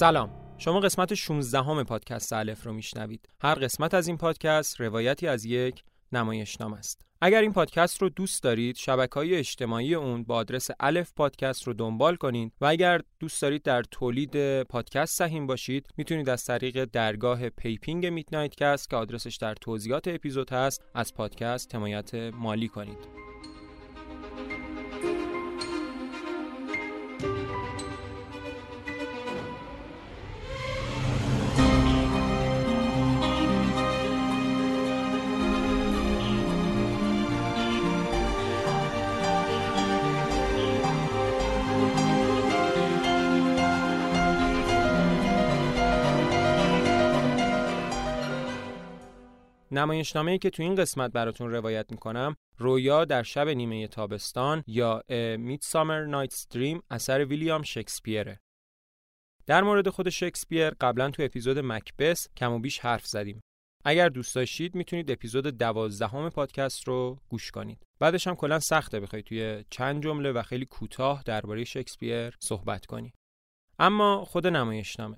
سلام. شما قسمت 16 هم پادکست الف رو میشنوید. هر قسمت از این پادکست روایتی از یک نمایشنامه است. اگر این پادکست رو دوست دارید شبکه های اجتماعی اون با آدرس الف پادکست رو دنبال کنید و اگر دوست دارید در تولید پادکست سهیم باشید می‌تونید از طریق درگاه PayPing میتنایت کست که آدرسش در توضیحات اپیزود هست از پادکست حمایت مالی کنید. نمایشنامه‌ای که تو این قسمت براتون روایت می‌کنم رویا در شب نیمه تابستان یا میدسامر نایت دریم اثر ویلیام شکسپیره. در مورد خود شکسپیر قبلا تو اپیزود مکبس کم و بیش حرف زدیم. اگر دوست داشتید می‌تونید اپیزود دوازدهم پادکست رو گوش کنید. بعدش هم کلا سخته بخواید توی چند جمله و خیلی کوتاه درباره شکسپیر صحبت کنی. اما خود نمایشنامه.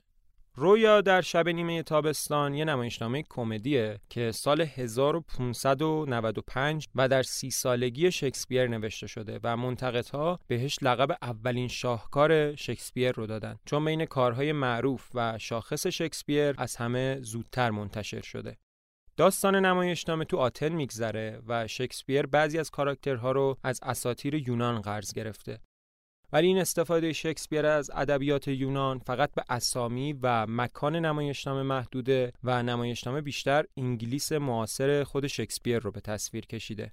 رویا در شب نیمه تابستان یه نمایشنامه کمدیه که سال 1595 و در سی سالگی شکسپیر نوشته شده و منتقدها بهش لقب اولین شاهکار شکسپیر رو دادن چون بین کارهای معروف و شاخص شکسپیر از همه زودتر منتشر شده. داستان نمایشنامه تو آتن میگذره و شکسپیر بعضی از کاراکترها رو از اساطیر یونان قرض گرفته ولی این استفاده شکسپیر از ادبیات یونان فقط به اسامی و مکان نمایشنامه محدوده و نمایشنامه بیشتر انگلیس معاصر خود شکسپیر رو به تصویر کشیده.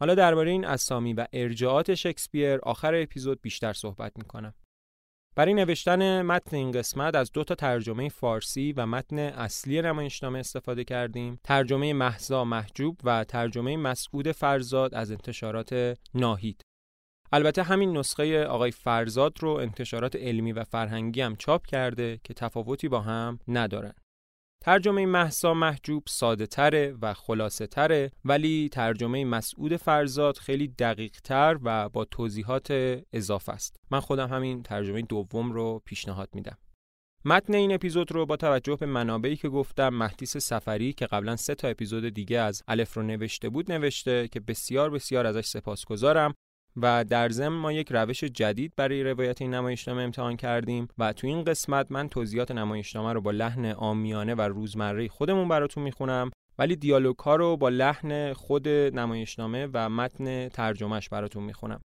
حالا درباره این اسامی و ارجاعات شکسپیر آخر اپیزود بیشتر صحبت می‌کنم. برای نوشتن متن این قسمت از دو تا ترجمه فارسی و متن اصلی نمایشنامه استفاده کردیم. ترجمه محضا محجوب و ترجمه مسعود فرزاد از انتشارات ناهید. البته همین نسخه آقای فرزاد رو انتشارات علمی و فرهنگی هم چاپ کرده که تفاوتی با هم ندارن. ترجمه محسا محجوب ساده تره و خلاصه تره ولی ترجمه مسعود فرزاد خیلی دقیق تر و با توضیحات اضافه است. من خودم همین ترجمه دوم رو پیشنهاد میدم. متن این اپیزود رو با توجه به منابعی که گفتم مهدیس سفری که قبلا سه تا اپیزود دیگه از الف رو نوشته بود نوشته که بسیار بسیار ازش سپاسگزارم و در ضمن ما یک روش جدید برای روایت این نمایشنامه امتحان کردیم و تو این قسمت من توضیحات نمایشنامه رو با لحن آمیانه و روزمره خودمون براتون می‌خونم ولی دیالوگ ها رو با لحن خود نمایشنامه و متن ترجمهش براتون می‌خونم.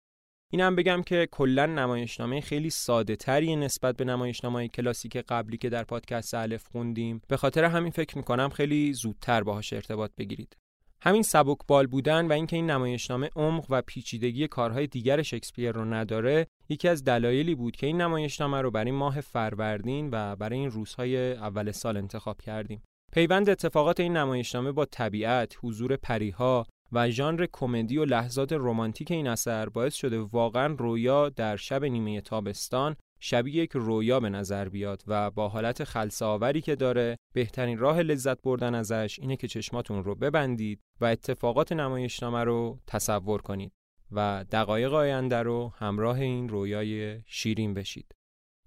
اینم بگم که کلا نمایشنامه خیلی ساده تری نسبت به نمایشنامه کلاسیک قبلی که در پادکست الف خوندیم. به خاطر همین فکر می‌کنم خیلی زودتر باهاش ارتباط بگیرید. همین سبک بال بودن و اینکه این نمایشنامه عمق و پیچیدگی کارهای دیگر شکسپیر رو نداره یکی از دلایلی بود که این نمایشنامه رو برای ماه فروردین و برای این روزهای اول سال انتخاب کردیم. پیوند اتفاقات این نمایشنامه با طبیعت، حضور پریها و ژانر کمدی و لحظات رمانتیک این اثر باعث شده واقعا رویا در شب نیمه تابستان شبیه یک رویا به نظر بیاد و با حالت خلصه که داره بهترین راه لذت بردن ازش اینه که چشماتون رو ببندید و اتفاقات نمایشنامه رو تصور کنید و دقایق آینده رو همراه این رویای شیرین بشید.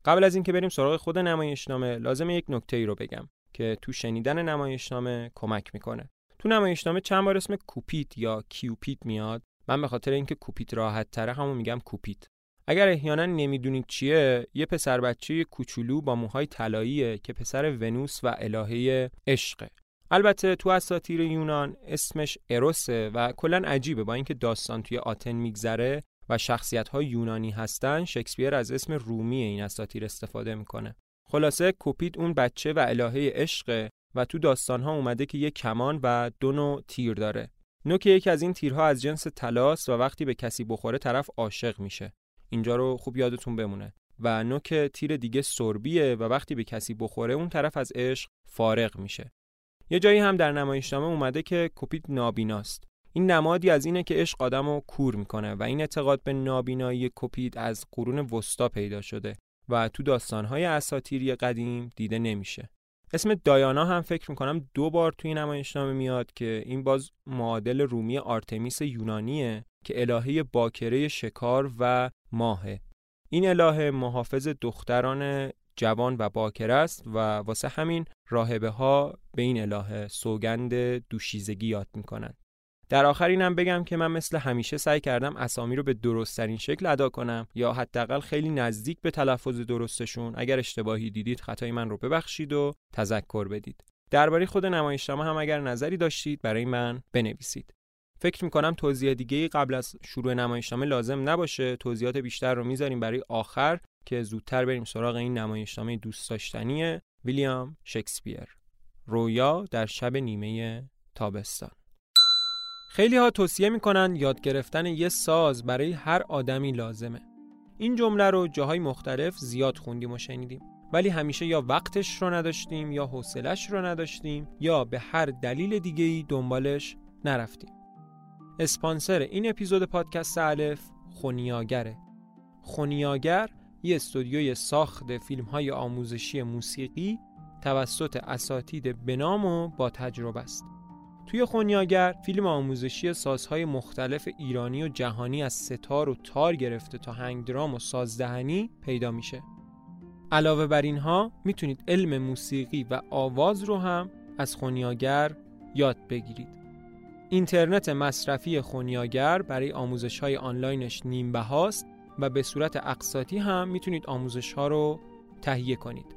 قبل از اینکه بریم سراغ خود نمایشنامه لازم یک نکته ای رو بگم که تو شنیدن نمایشنامه کمک می‌کنه. تو نمایشنامه چند بار اسم کوپیت یا کیوپیت میاد من به خاطر اینکه کوپیت راحت تره همون میگم کوپیت اگر احیانا نمی‌دونید چیه یه پسر بچه کوچولو با موهای طلاییه که پسر ونوس و الهه عشقه. البته تو اساطیر یونان اسمش اروسه و کلا عجیبه. با اینکه داستان توی آتن میگذره و شخصیت های یونانی هستن شکسپیر از اسم رومی این اساطیر استفاده می‌کنه. خلاصه کوپید اون بچه و الهه عشقه و تو داستان ها اومده که یه کمان و دو نوع تیر داره. نوک یکی از این تیرها از جنس تلاس و وقتی به کسی بخوره طرف عاشق میشه. اینجا رو خوب یادتون بمونه. و نوک تیر دیگه سربیه و وقتی به کسی بخوره اون طرف از عشق فارغ میشه. یه جایی هم در نمایشنامه اومده که کوپید نابیناست. این نمادی از اینه که عشق آدمو کور می‌کنه و این اعتقاد به نابینایی کوپید از قرون وسطا پیدا شده و تو داستانهای اساطیری قدیم دیده نمیشه. اسم دایانا هم فکر می‌کنم دو بار توی نمایشنامه میاد که این باز معادل رومی آرتمیس یونانیه که الهه باکره شکار و ماهه این الهه محافظ دختران جوان و باکر است و واسه همین راهبه ها به این الهه سوگند دوشیزگی یاد می‌کنند. در آخر اینم بگم که من مثل همیشه سعی کردم اسامی رو به درستترین شکل ادا کنم یا حداقل خیلی نزدیک به تلفظ درستشون. اگر اشتباهی دیدید خطای من رو ببخشید و تذکر بدید. درباره خود نمایشنامه هم اگر نظری داشتید برای من بنویسید. فکر می‌کنم توضیح دیگه قبل از شروع نمایشنامه لازم نباشه. توضیحات بیشتر رو می‌ذاریم برای آخر که زودتر بریم سراغ این نمایشنامه دوست داشتنی ویلیام شکسپیر. رویا در شب نیمه تابستان. خیلی ها توصیه می‌کنن یاد گرفتن یه ساز برای هر آدمی لازمه. این جمله رو جاهای مختلف زیاد خوندیم و شنیدیم. ولی همیشه یا وقتش رو نداشتیم یا حوصلش رو نداشتیم یا به هر دلیل دیگه ای دنبالش نرفتیم. اسپانسر این اپیزود پادکست الف خونیاگره. خونیاگر یه استودیوی ساخت فیلم های آموزشی موسیقی توسط اساتید بنام و با تجربه است. توی خونیاگر فیلم آموزشی سازهای مختلف ایرانی و جهانی از ستار و تار گرفته تا هنگ درام و سازدهنی پیدا میشه علاوه بر اینها می‌تونید علم موسیقی و آواز رو هم از خونیاگر یاد بگیرید اینترنت مصرفی خونیاگر برای آموزش های آنلاینش نیم بهاست و به صورت اقساطی هم می‌تونید آموزش ها رو تهیه کنید.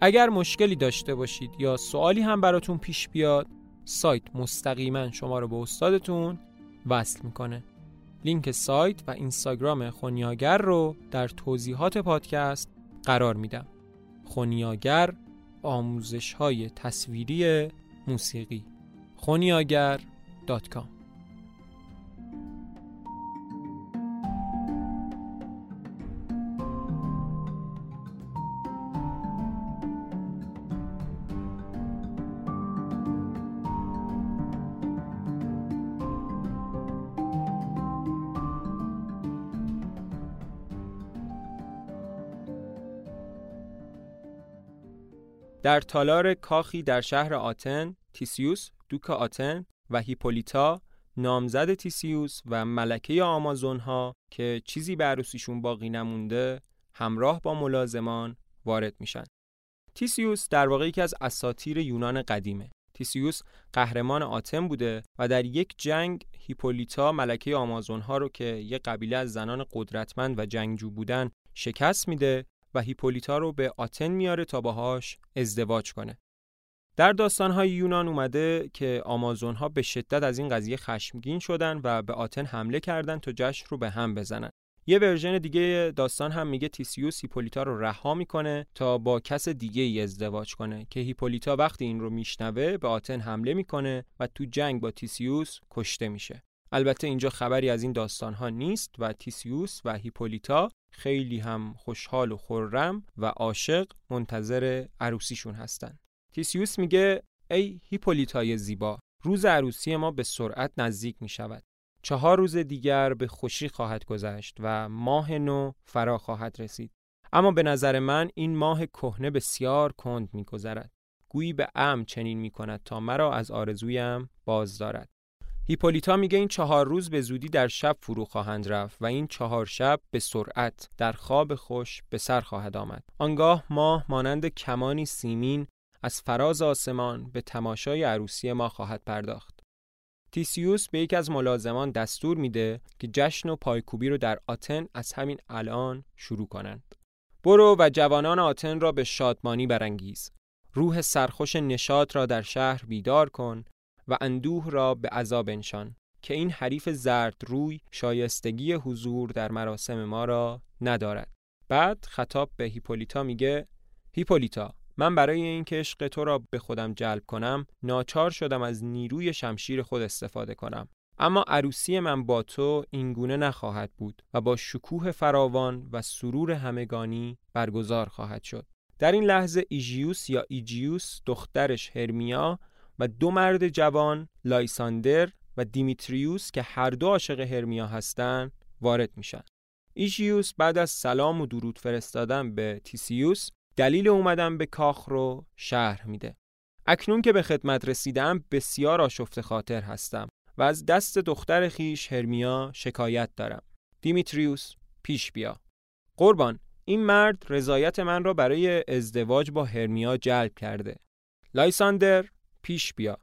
اگر مشکلی داشته باشید یا سوالی هم براتون پیش بیاد سایت مستقیما شما رو به استادتون وصل می‌کنه. لینک سایت و اینستاگرام خونیاگر رو در توضیحات پادکست قرار میدم. خونیاگر آموزش های تصویری موسیقی خونیاگر.com در تالار کاخی در شهر آتن تیسیوس دوک آتن و هیپولیتا نامزد تیسیوس و ملکه آمازون ها که چیزی به عروسیشون باقی نمونده همراه با ملازمان وارد میشن. تیسیوس در واقع یکی از اساطیر یونان قدیمه. تیسیوس قهرمان آتن بوده و در یک جنگ هیپولیتا ملکه آمازون ها رو که یک قبیله از زنان قدرتمند و جنگجو بودن شکست میده و هیپولیتا رو به آتن میاره تا باهاش ازدواج کنه. در داستانهای یونان اومده که آمازون ها به شدت از این قضیه خشمگین شدن و به آتن حمله کردن تا جشن رو به هم بزنن. یه version دیگه داستان هم میگه تیسیوس هیپولیتا رو رها می‌کنه تا با کس دیگه ای ازدواج کنه که هیپولیتا وقتی این رو میشنوه به آتن حمله می‌کنه و تو جنگ با تیسیوس کشته میشه. البته اینجا خبری از این داستان ها نیست و تیسیوس و هیپولیتا خیلی هم خوشحال و خرم و عاشق منتظر عروسیشون هستن. تیسیوس میگه ای هیپولیتای زیبا روز عروسی ما به سرعت نزدیک می شود. چهار روز دیگر به خوشی خواهد گذشت و ماه نو فرا خواهد رسید. اما به نظر من این ماه کهنه بسیار کند میگذرد. گویی به ام چنین می کند تا مرا از آرزویم باز دارد. هیپولیتا میگه این چهار روز به زودی در شب فرو خواهند رفت و این چهار شب به سرعت در خواب خوش به سر خواهد آمد. آنگاه ماه مانند کمانی سیمین از فراز آسمان به تماشای عروسی ما خواهد پرداخت. تیسیوس به یک از ملازمان دستور میده که جشن و پایکوبی رو در آتن از همین الان شروع کنند. برو و جوانان آتن را به شادمانی برانگیز. روح سرخوش نشاط را در شهر بیدار کن و اندوه را به عذاب انشان که این حریف زرد روی شایستگی حضور در مراسم ما را ندارد. بعد خطاب به هیپولیتا میگه هیپولیتا من برای اینکه عشق تو را به خودم جلب کنم ناچار شدم از نیروی شمشیر خود استفاده کنم اما عروسی من با تو اینگونه نخواهد بود و با شکوه فراوان و سرور همگانی برگزار خواهد شد در این لحظه ایژیوس یا ایجیوس دخترش هرمیا و دو مرد جوان لایساندر و دیمیتریوس که هر دو عاشق هرمیا هستند وارد میشن ایژیوس بعد از سلام و درود فرستادن به تیسیوس دلیل اومدن به کاخ رو شهر میده. اکنون که به خدمت رسیدم بسیار آشفت خاطر هستم و از دست دختر خیش هرمیا شکایت دارم. دیمیتریوس پیش بیا. قربان این مرد رضایت من را برای ازدواج با هرمیا جلب کرده لایساندر پیش بیا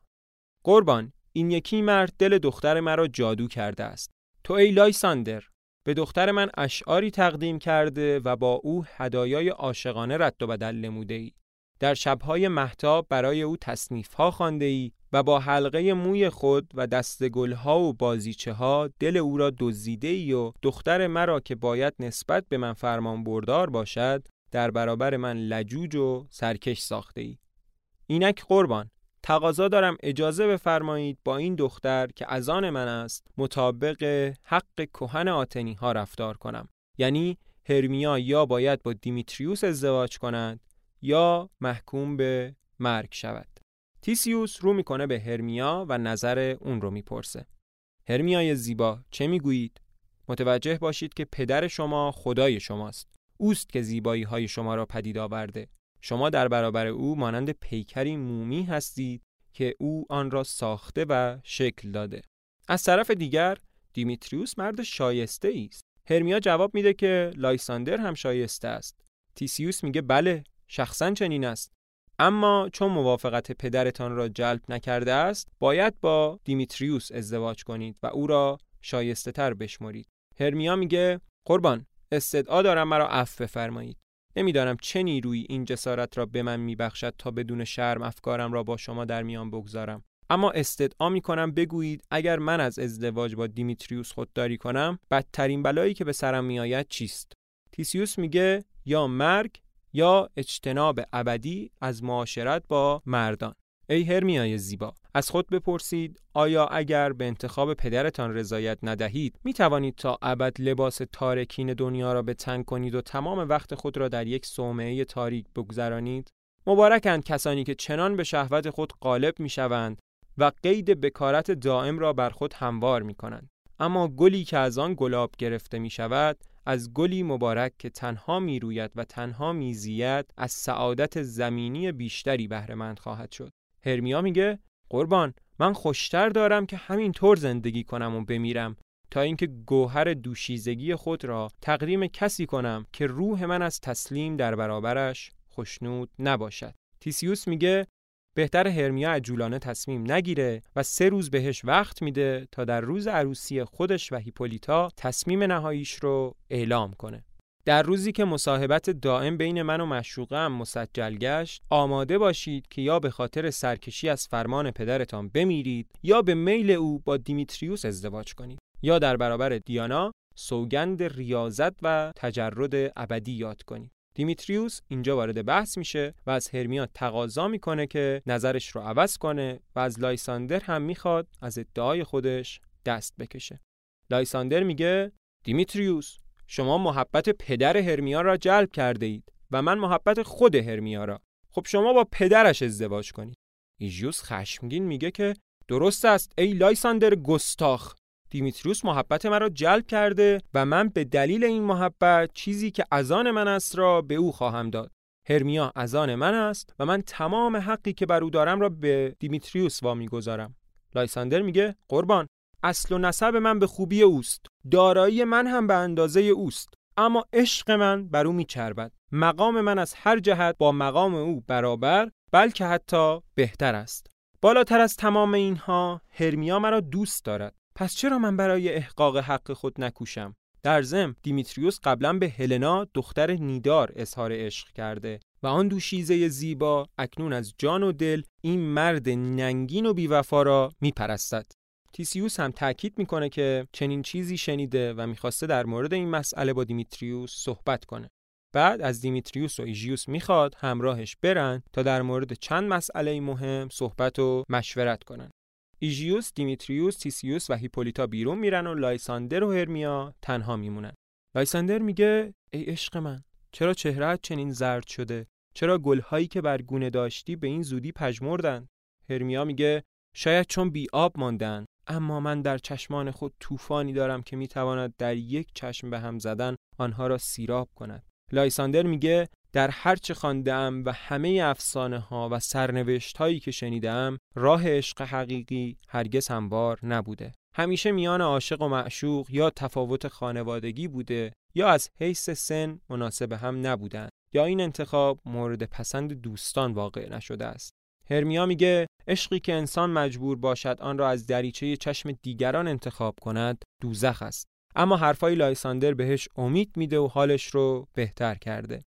قربان این یکی مرد دل دختر مرا جادو کرده است تو ای لایساندر به دختر من اشعاری تقدیم کرده و با او هدایای عاشقانه رد و بدل نموده ای. در شبهای محتاب برای او تصنیف ها خانده ای و با حلقه موی خود و دست ها و بازیچه ها دل او را دزدیده ای و دختر مرا که باید نسبت به من فرمان بردار باشد در برابر من لجوج و سرکش ساخته ای. اینک قربان تقاضا دارم اجازه بفرمایید با این دختر که از آن من است مطابق حق کهن آتنی ها رفتار کنم. یعنی هرمیا یا باید با دیمیتریوس ازدواج کند یا محکوم به مرگ شود. تیسیوس رو می‌کنه به هرمیا و نظر اون رو می‌پرسه. هرمیای زیبا چه می‌گویید؟ متوجه باشید که پدر شما خدای شماست. اوست که زیبایی های شما را پدید آورده. شما در برابر او مانند پیکری مومی هستید که او آن را ساخته و شکل داده. از طرف دیگر دیمیتریوس مرد شایسته است. هرمیا جواب میده که لایساندر هم شایسته است. تیسیوس میگه بله شخصا چنین است. اما چون موافقت پدرتان را جلب نکرده است باید با دیمیتریوس ازدواج کنید و او را شایسته تر بشمرید. هرمیا میگه قربان استدعا دارم مرا عفو بفرمایید. نمی‌دانم چه نیرویی این جسارت را به من میبخشد تا بدون شرم افکارم را با شما در میان بگذارم. اما استدعا می کنم بگویید اگر من از ازدواج با دیمیتریوس خودداری کنم بدترین بلایی که به سرم میآید چیست؟ تیسیوس میگه یا مرگ یا اجتناب ابدی از معاشرت با مردان. ای هرمیای زیبا از خود بپرسید آیا اگر به انتخاب پدرتان رضایت ندهید می توانید تا ابد لباس تارکین دنیا را به تنگ کنید و تمام وقت خود را در یک صومعه تاریک بگذرانید؟ مبارکند کسانی که چنان به شهوت خود غالب می شوند و قید بکارت دائم را بر خود هموار می کنند اما گلی که از آن گلاب گرفته می شود از گلی مبارک که تنها می روید و تنها می زید از سعادت زمینی بیشتری بهره خواهد شد. هرمیا میگه قربان من خوشتر دارم که همین طور زندگی کنم و بمیرم تا اینکه گوهر دوشیزگی خود را تقدیم کسی کنم که روح من از تسلیم در برابرش خوشنود نباشد. تیسیوس میگه بهتر هرمیا عجولانه تصمیم نگیره و سه روز بهش وقت میده تا در روز عروسی خودش و هیپولیتا تصمیم نهاییش رو اعلام کنه. در روزی که مصاحبت دائم بین من و مشوقم مسجل گشت آماده باشید که یا به خاطر سرکشی از فرمان پدرتان بمیرید یا به میل او با دیمیتریوس ازدواج کنید. یا در برابر دیانا سوگند ریاضت و تجرد ابدی یاد کنید. دیمیتریوس اینجا وارد بحث میشه و از هرمیا تقاضا می‌کنه که نظرش رو عوض کنه و از لایساندر هم می‌خواد از ادعای خودش دست بکشه. لایساندر میگه دیمیتریوس شما محبت پدر هرمیا را جلب کرده اید و من محبت خود هرمیا را. خب شما با پدرش ازدواج کنید. ایژیوس خشمگین میگه که درست است ای لایساندر گستاخ. دیمیتریوس محبت مرا جلب کرده و من به دلیل این محبت چیزی که از آن من است را به او خواهم داد. هرمیا از آن من است و من تمام حقی که بر او دارم را به دیمیتریوس وامیگذارم. لایساندر میگه قربان. اصل و نسب من به خوبی اوست. دارایی من هم به اندازه اوست. اما عشق من بر او میچربد. مقام من از هر جهت با مقام او برابر بلکه حتی بهتر است. بالاتر از تمام اینها هرمیا مرا دوست دارد. پس چرا من برای احقاق حق خود نکوشم؟ در ضمن دیمیتریوس قبلا به هلنا دختر نیدار اظهار عشق کرده و آن دوشیزه زیبا اکنون از جان و دل این مرد ننگین و بیوفا را میپرستد. تیسیوس هم تاکید می‌کنه که چنین چیزی شنیده و می‌خواسته در مورد این مسئله با دیمیتریوس صحبت کنه. بعد از دیمیتریوس و ایژیوس می‌خواد همراهش برن تا در مورد چند مسئله مهم صحبت و مشورت کنن. ایژیوس، دیمیتریوس، تیسیوس و هیپولیتا بیرون میرن و لایساندر و هرمیا تنها میمونن. لایساندر میگه ای عشق من چرا چهرهت چنین زرد شده؟ چرا گلهایی که بر گونه داشتی به این زودی پژمردن؟ هرمیا میگه شاید چون بی آب ماندن اما من در چشمان خود طوفانی دارم که می‌تواند در یک چشم به هم زدن آنها را سیراب کند. لایساندر میگه در هر چه خواندم و همه افسانه ها و سرنوشت هایی که شنیدم راه عشق حقیقی هرگز هموار نبوده. همیشه میان عاشق و معشوق یا تفاوت خانوادگی بوده یا از حیث سن مناسب هم نبودند یا این انتخاب مورد پسند دوستان واقع نشده است. هرمیا میگه عشقی که انسان مجبور باشد آن را از دریچه چشم دیگران انتخاب کند دوزخ است. اما حرفای لایساندر بهش امید میده و حالش رو بهتر کرده.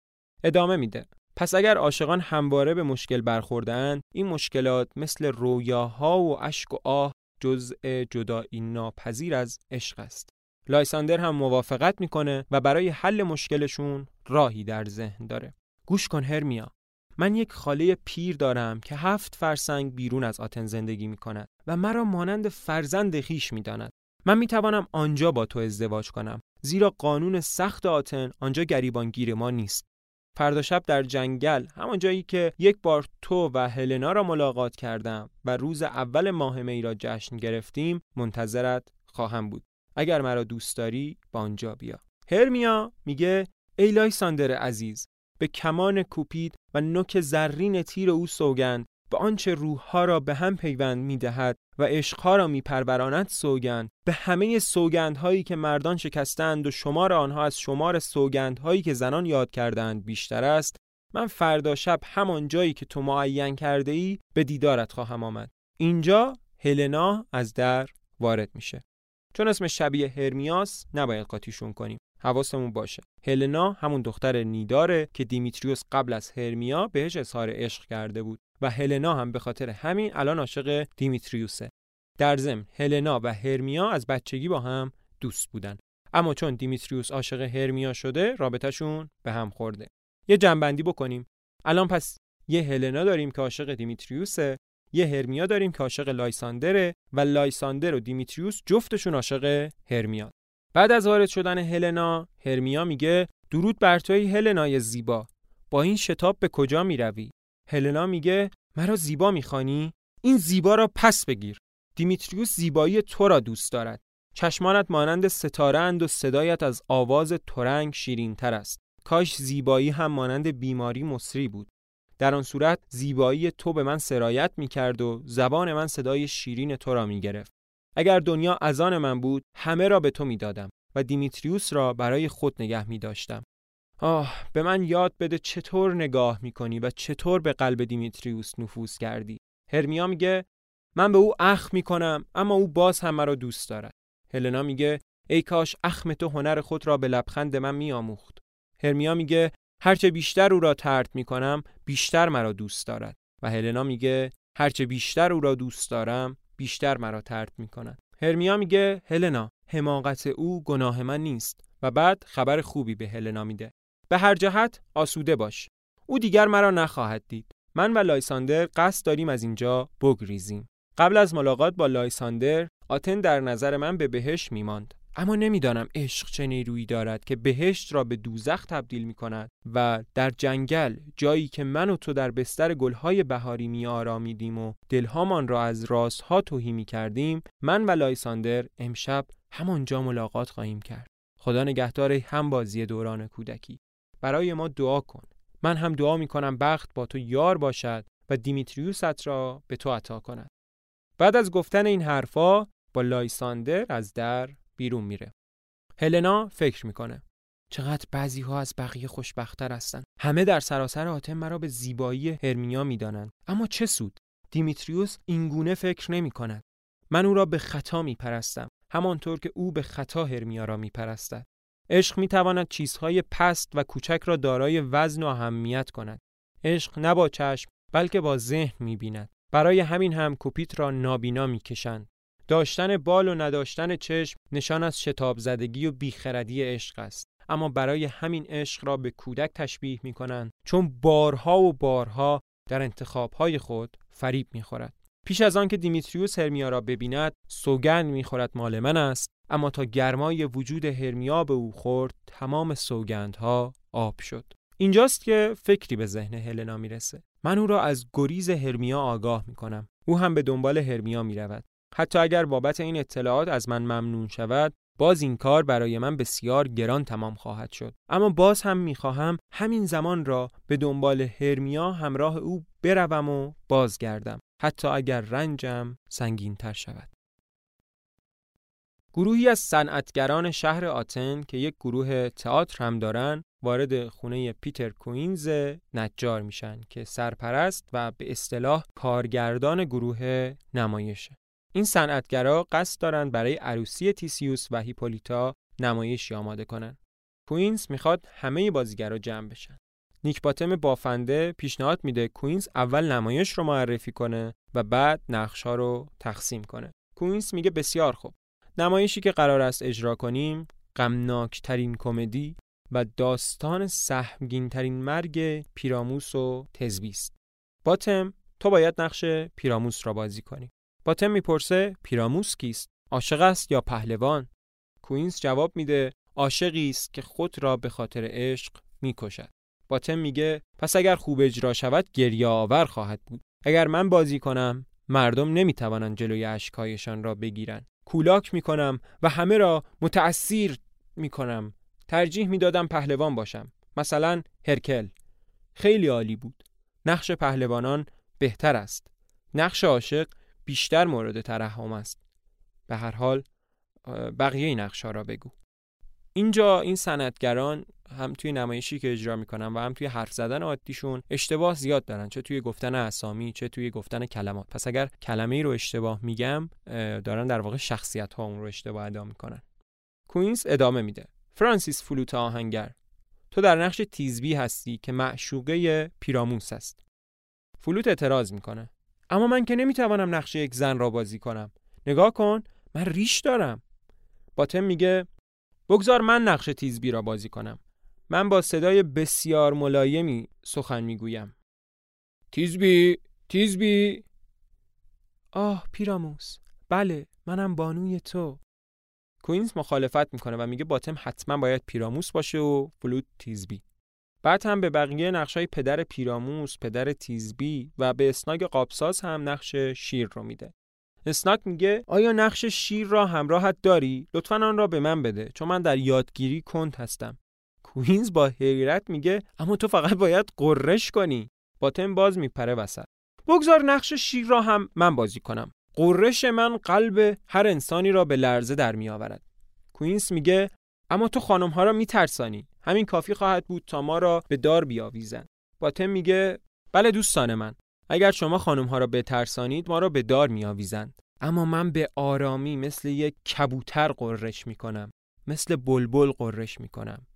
ادامه میده. پس اگر عاشقان همواره به مشکل برخوردن این مشکلات مثل رویاها و اشک و آه جزء جدایی ناپذیر از عشق است. لایساندر هم موافقت می‌کنه و برای حل مشکلشون راهی در ذهن داره. گوش کن هرمیا. من یک خاله پیر دارم که هفت فرسنگ بیرون از آتن زندگی می کند و مرا مانند فرزند خیش می داند. من می توانم آنجا با تو ازدواج کنم زیرا قانون سخت آتن آنجا گریبانگیر ما نیست. فردا شب در جنگل همان جایی که یک بار تو و هلنا را ملاقات کردم و روز اول ماه می را جشن گرفتیم منتظرت خواهم بود. اگر مرا دوست داری با آنجا بیا. هرمیا میگه ای لایساندر عزیز به کمان کوپید و نوک زرین تیر او سوگند به آنچه روحها را به هم پیوند می‌دهد و عشقها را میپروراند سوگند. به همه سوگندهایی که مردان شکستند و شمار آنها از شمار سوگندهایی که زنان یاد کردند بیشتر است من فردا شب همان جایی که تو معین کرده ای به دیدارت خواهم آمد. اینجا هلنا از در وارد میشه. چون اسم شبیه هرمیاس نباید قاطیشون کنیم. حواسمون باشه. هلنا همون دختر نیداره که دیمیتریوس قبل از هرمیا بهش اظهار عشق کرده بود و هلنا هم به خاطر همین الان عاشق دیمیتریوسه. در ضمن هلنا و هرمیا از بچگی با هم دوست بودن. اما چون دیمیتریوس عاشق هرمیا شده رابطهشون به هم خورده. یه جنبندی بکنیم. الان پس یه هلنا داریم که عاشق دیمیتریوسه یه هرمیا داریم که عاشق لایساندره و لایساندر و دیمیتریوس جفتشون عاشق هرمیا. بعد از وارد شدن هلنا هرمیا میگه درود بر توی هلنای زیبا. با این شتاب به کجا می‌روی؟ هلنا میگه مرا زیبا می‌خوانی؟ این زیبا را پس بگیر. دیمیتریوس زیبایی تو را دوست دارد. چشمانت مانند ستاره اند و صدایت از آواز ترنگ شیرین تر است. کاش زیبایی هم مانند بیماری مسری بود. در آن صورت زیبایی تو به من سرایت می کرد و زبان من صدای شیرین تو را می گرفت. اگر دنیا از آن من بود همه را به تو می دادم و دیمیتریوس را برای خود نگه می داشتم. آه به من یاد بده چطور نگاه می کنی و چطور به قلب دیمیتریوس نفوذ کردی. هرمیا میگه من به او اخ می کنم اما او باز هم مرا دوست دارد. هلنا میگه ای کاش اخم تو هنر خود را به لبخند من می آموخت. هرمیا میگه هرچه بیشتر او را ترد می کنم بیشتر مرا دوست دارد و هلنا میگه هرچه بیشتر او را دوست دارم بیشتر مرا ترد می کند هرمیا میگه هلنا حماقت او گناه من نیست. و بعد خبر خوبی به هلنا میده. به هر جهت آسوده باش. او دیگر مرا نخواهد دید. من و لایساندر قصد داریم از اینجا بگریزیم. قبل از ملاقات با لایساندر آتن در نظر من به بهش میماند. اما نمی‌دانم عشق چه نیرویی دارد که بهشت را به دوزخ تبدیل می کند و در جنگل جایی که من و تو در بستر گلهای بهاری می آرامیدیم و دلهامان را از راستها توهی می کردیم من و لایساندر امشب همانجا ملاقات خواهیم کرد. خدا نگهدار هم بازی دوران کودکی. برای ما دعا کن. من هم دعا می کنم بخت با تو یار باشد و دیمیتریوست را به تو عطا کند. بعد از گفتن این حرفا با لایساندر از در بیرون میره. هلنا فکر می‌کنه. چقدر بعضی ها از بقیه خوشبختتر هستن. همه در سراسر آتن مرا به زیبایی هرمیا می‌دانند اما چه سود؟ دیمیتریوس اینگونه فکر نمی کند من او را به خطا می پرستم همانطور که او به خطا هرمیا را می پرستد عشق می تواند چیزهای پست و کوچک را دارای وزن و اهمیت کند. عشق نه با چشم بلکه با ذهن می بیند برای همین هم کوپیت را نابینا می کشند داشتن بال و نداشتن چشم نشان از شتاب زدگی و بیخردی عشق است. اما برای همین عشق را به کودک تشبیه می کنند چون بارها و بارها در انتخابهای خود فریب می خورد. پیش از آن که دیمیتریوس هرمیا را ببیند سوگند می‌خورد مال من است اما تا گرمای وجود هرمیا به او خورد تمام سوگندها آب شد. اینجاست که فکری به ذهن هلنا می‌رسه. من او را از گریز هرمیا آگاه می کنم او هم به دنبال هرمیا می رود حتی اگر بابت این اطلاعات از من ممنون شود باز این کار برای من بسیار گران تمام خواهد شد. اما باز هم می‌خواهم همین زمان را به دنبال هرمیا همراه او بروم و بازگردم. حتی اگر رنجم سنگین تر شود. گروهی از صنعتگران شهر آتن که یک گروه تئاتر هم دارن وارد خونه پیتر کوینز نجار میشن که سرپرست و به اصطلاح کارگردان گروه نمایشه. این صنعتگرا قصد دارن برای عروسی تیسیوس و هیپولیتا نمایشی آماده کنن. کوینز می‌خواد همه بازیگرا جمع بشن. نیک باتم بافنده پیشنهاد میده کوینز اول نمایش رو معرفی کنه و بعد نقشا رو تقسیم کنه. کوینز میگه بسیار خوب. نمایشی که قرار است اجرا کنیم غمناکترین کمدی و داستان سهمگین مرگ پیراموس و تزبیست باتم تو باید نقش پیراموس را بازی کنی. باتم می‌پرسه پیراموس کیست؟ عاشق است یا پهلوان؟ کوینز جواب میده عاشقی است که خود را به خاطر عشق می‌کشد. باتم میگه پس اگر خوب اجرا شود گریه آور خواهد بود. اگر من بازی کنم مردم نمی‌توانند جلوی اشکایشان را بگیرند. کولاک می‌کنم و همه را متأثیر می‌کنم. ترجیح می‌دادم پهلوان باشم. مثلا هرکل. خیلی عالی بود. نقش پهلوانان بهتر است. نقش عاشق بیشتر مورد ترحم است. به هر حال بقیه نقش ها را بگو. اینجا این صنعتگران هم توی نمایشی که اجرا می‌کنن و هم توی حرف زدن عادیشون اشتباه زیاد دارن. چه توی گفتن اسامی چه توی گفتن کلمات. پس اگر کلمه ای رو اشتباه میگم دارن در واقع شخصیت ها اون رو اشتباه ادا می‌کنن. کوینز ادامه میده. فرانسیس فلوت آهنگر تو در نقش تیزبی هستی که معشوقه پیراموس است. فلوت اعتراض می‌کنه. اما من که نمی‌توانم نقش یک زن را بازی کنم. نگاه کن من ریش دارم. باتم میگه بگذار من نقش تیزبی را بازی کنم. من با صدای بسیار ملایمی سخن می‌گویم. تیزبی تیزبی. آه پیراموس. بله منم بانوی تو. کوینز مخالفت می‌کنه و میگه باتم حتما باید پیراموس باشه و فلوت تیزبی. بعد هم به بقیه نقشای پدر پیراموس، پدر تیزبی و به اسناگ قابساز هم نقش شیر رو میده. اسناک میگه آیا نقش شیر را همراهت داری؟ لطفا آن را به من بده چون من در یادگیری کند هستم. کوینز با حیرت میگه اما تو فقط باید قررش کنی. باتم باز میپره وسط. بگذار نقش شیر را هم من بازی کنم. قررش من قلب هر انسانی را به لرزه در میآورد. کوینز میگه اما تو خانم ها را میترسانی. همین کافی خواهد بود تا ما را به دار بیاویزند. باتم میگه بله دوستان من اگر شما خانم ها را بترسانید ما را به دار میآویزند اما من به آرامی مثل یک کبوتر قررش می کنم مثل بلبل قررش می کنم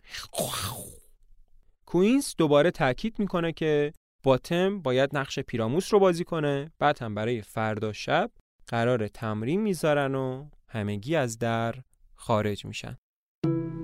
کوینز دوباره تاکید می‌کنه که باتم باید نقش پیراموس رو بازی کنه بعد هم برای فردا شب قرار تمرین می‌ذارن و همگی از در خارج میشن you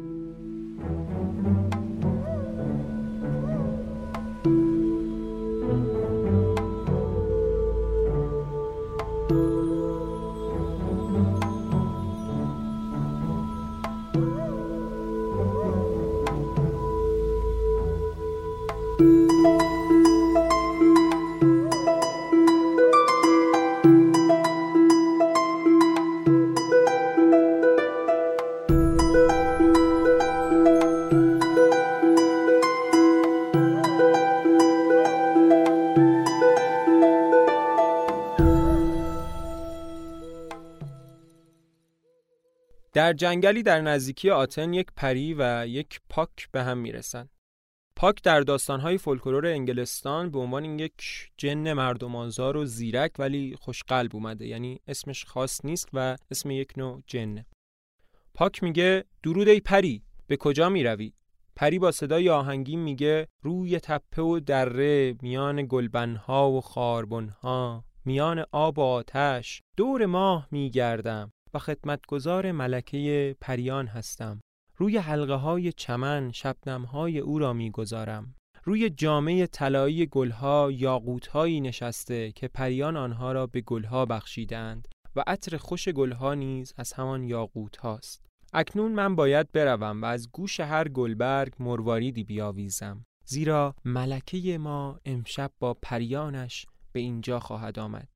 در جنگلی در نزدیکی آتن یک پری و یک پاک به هم می‌رسن. پاک در داستانهای فولکلور انگلستان به عنوان یک جن مردمانزار و زیرک ولی خوشقلب اومده یعنی اسمش خاص نیست و اسم یک نوع جنه. پاک میگه درود ای پری به کجا می‌روی؟ پری با صدای آهنگی میگه روی تپه و دره میان گلبنها و خاربنها میان آب و آتش دور ماه میگردم. و خدمتگزار ملکه پریان هستم. روی حلقه های چمن شبنم های او را می‌گذارم. روی جامعه طلایی گلها یاقوتهایی نشسته که پریان آنها را به گلها بخشیدند و عطر خوش گلها نیز از همان یاقوت هاست اکنون من باید بروم و از گوش هر گلبرگ مرواریدی بیاویزم. زیرا ملکه ما امشب با پریانش به اینجا خواهد آمد.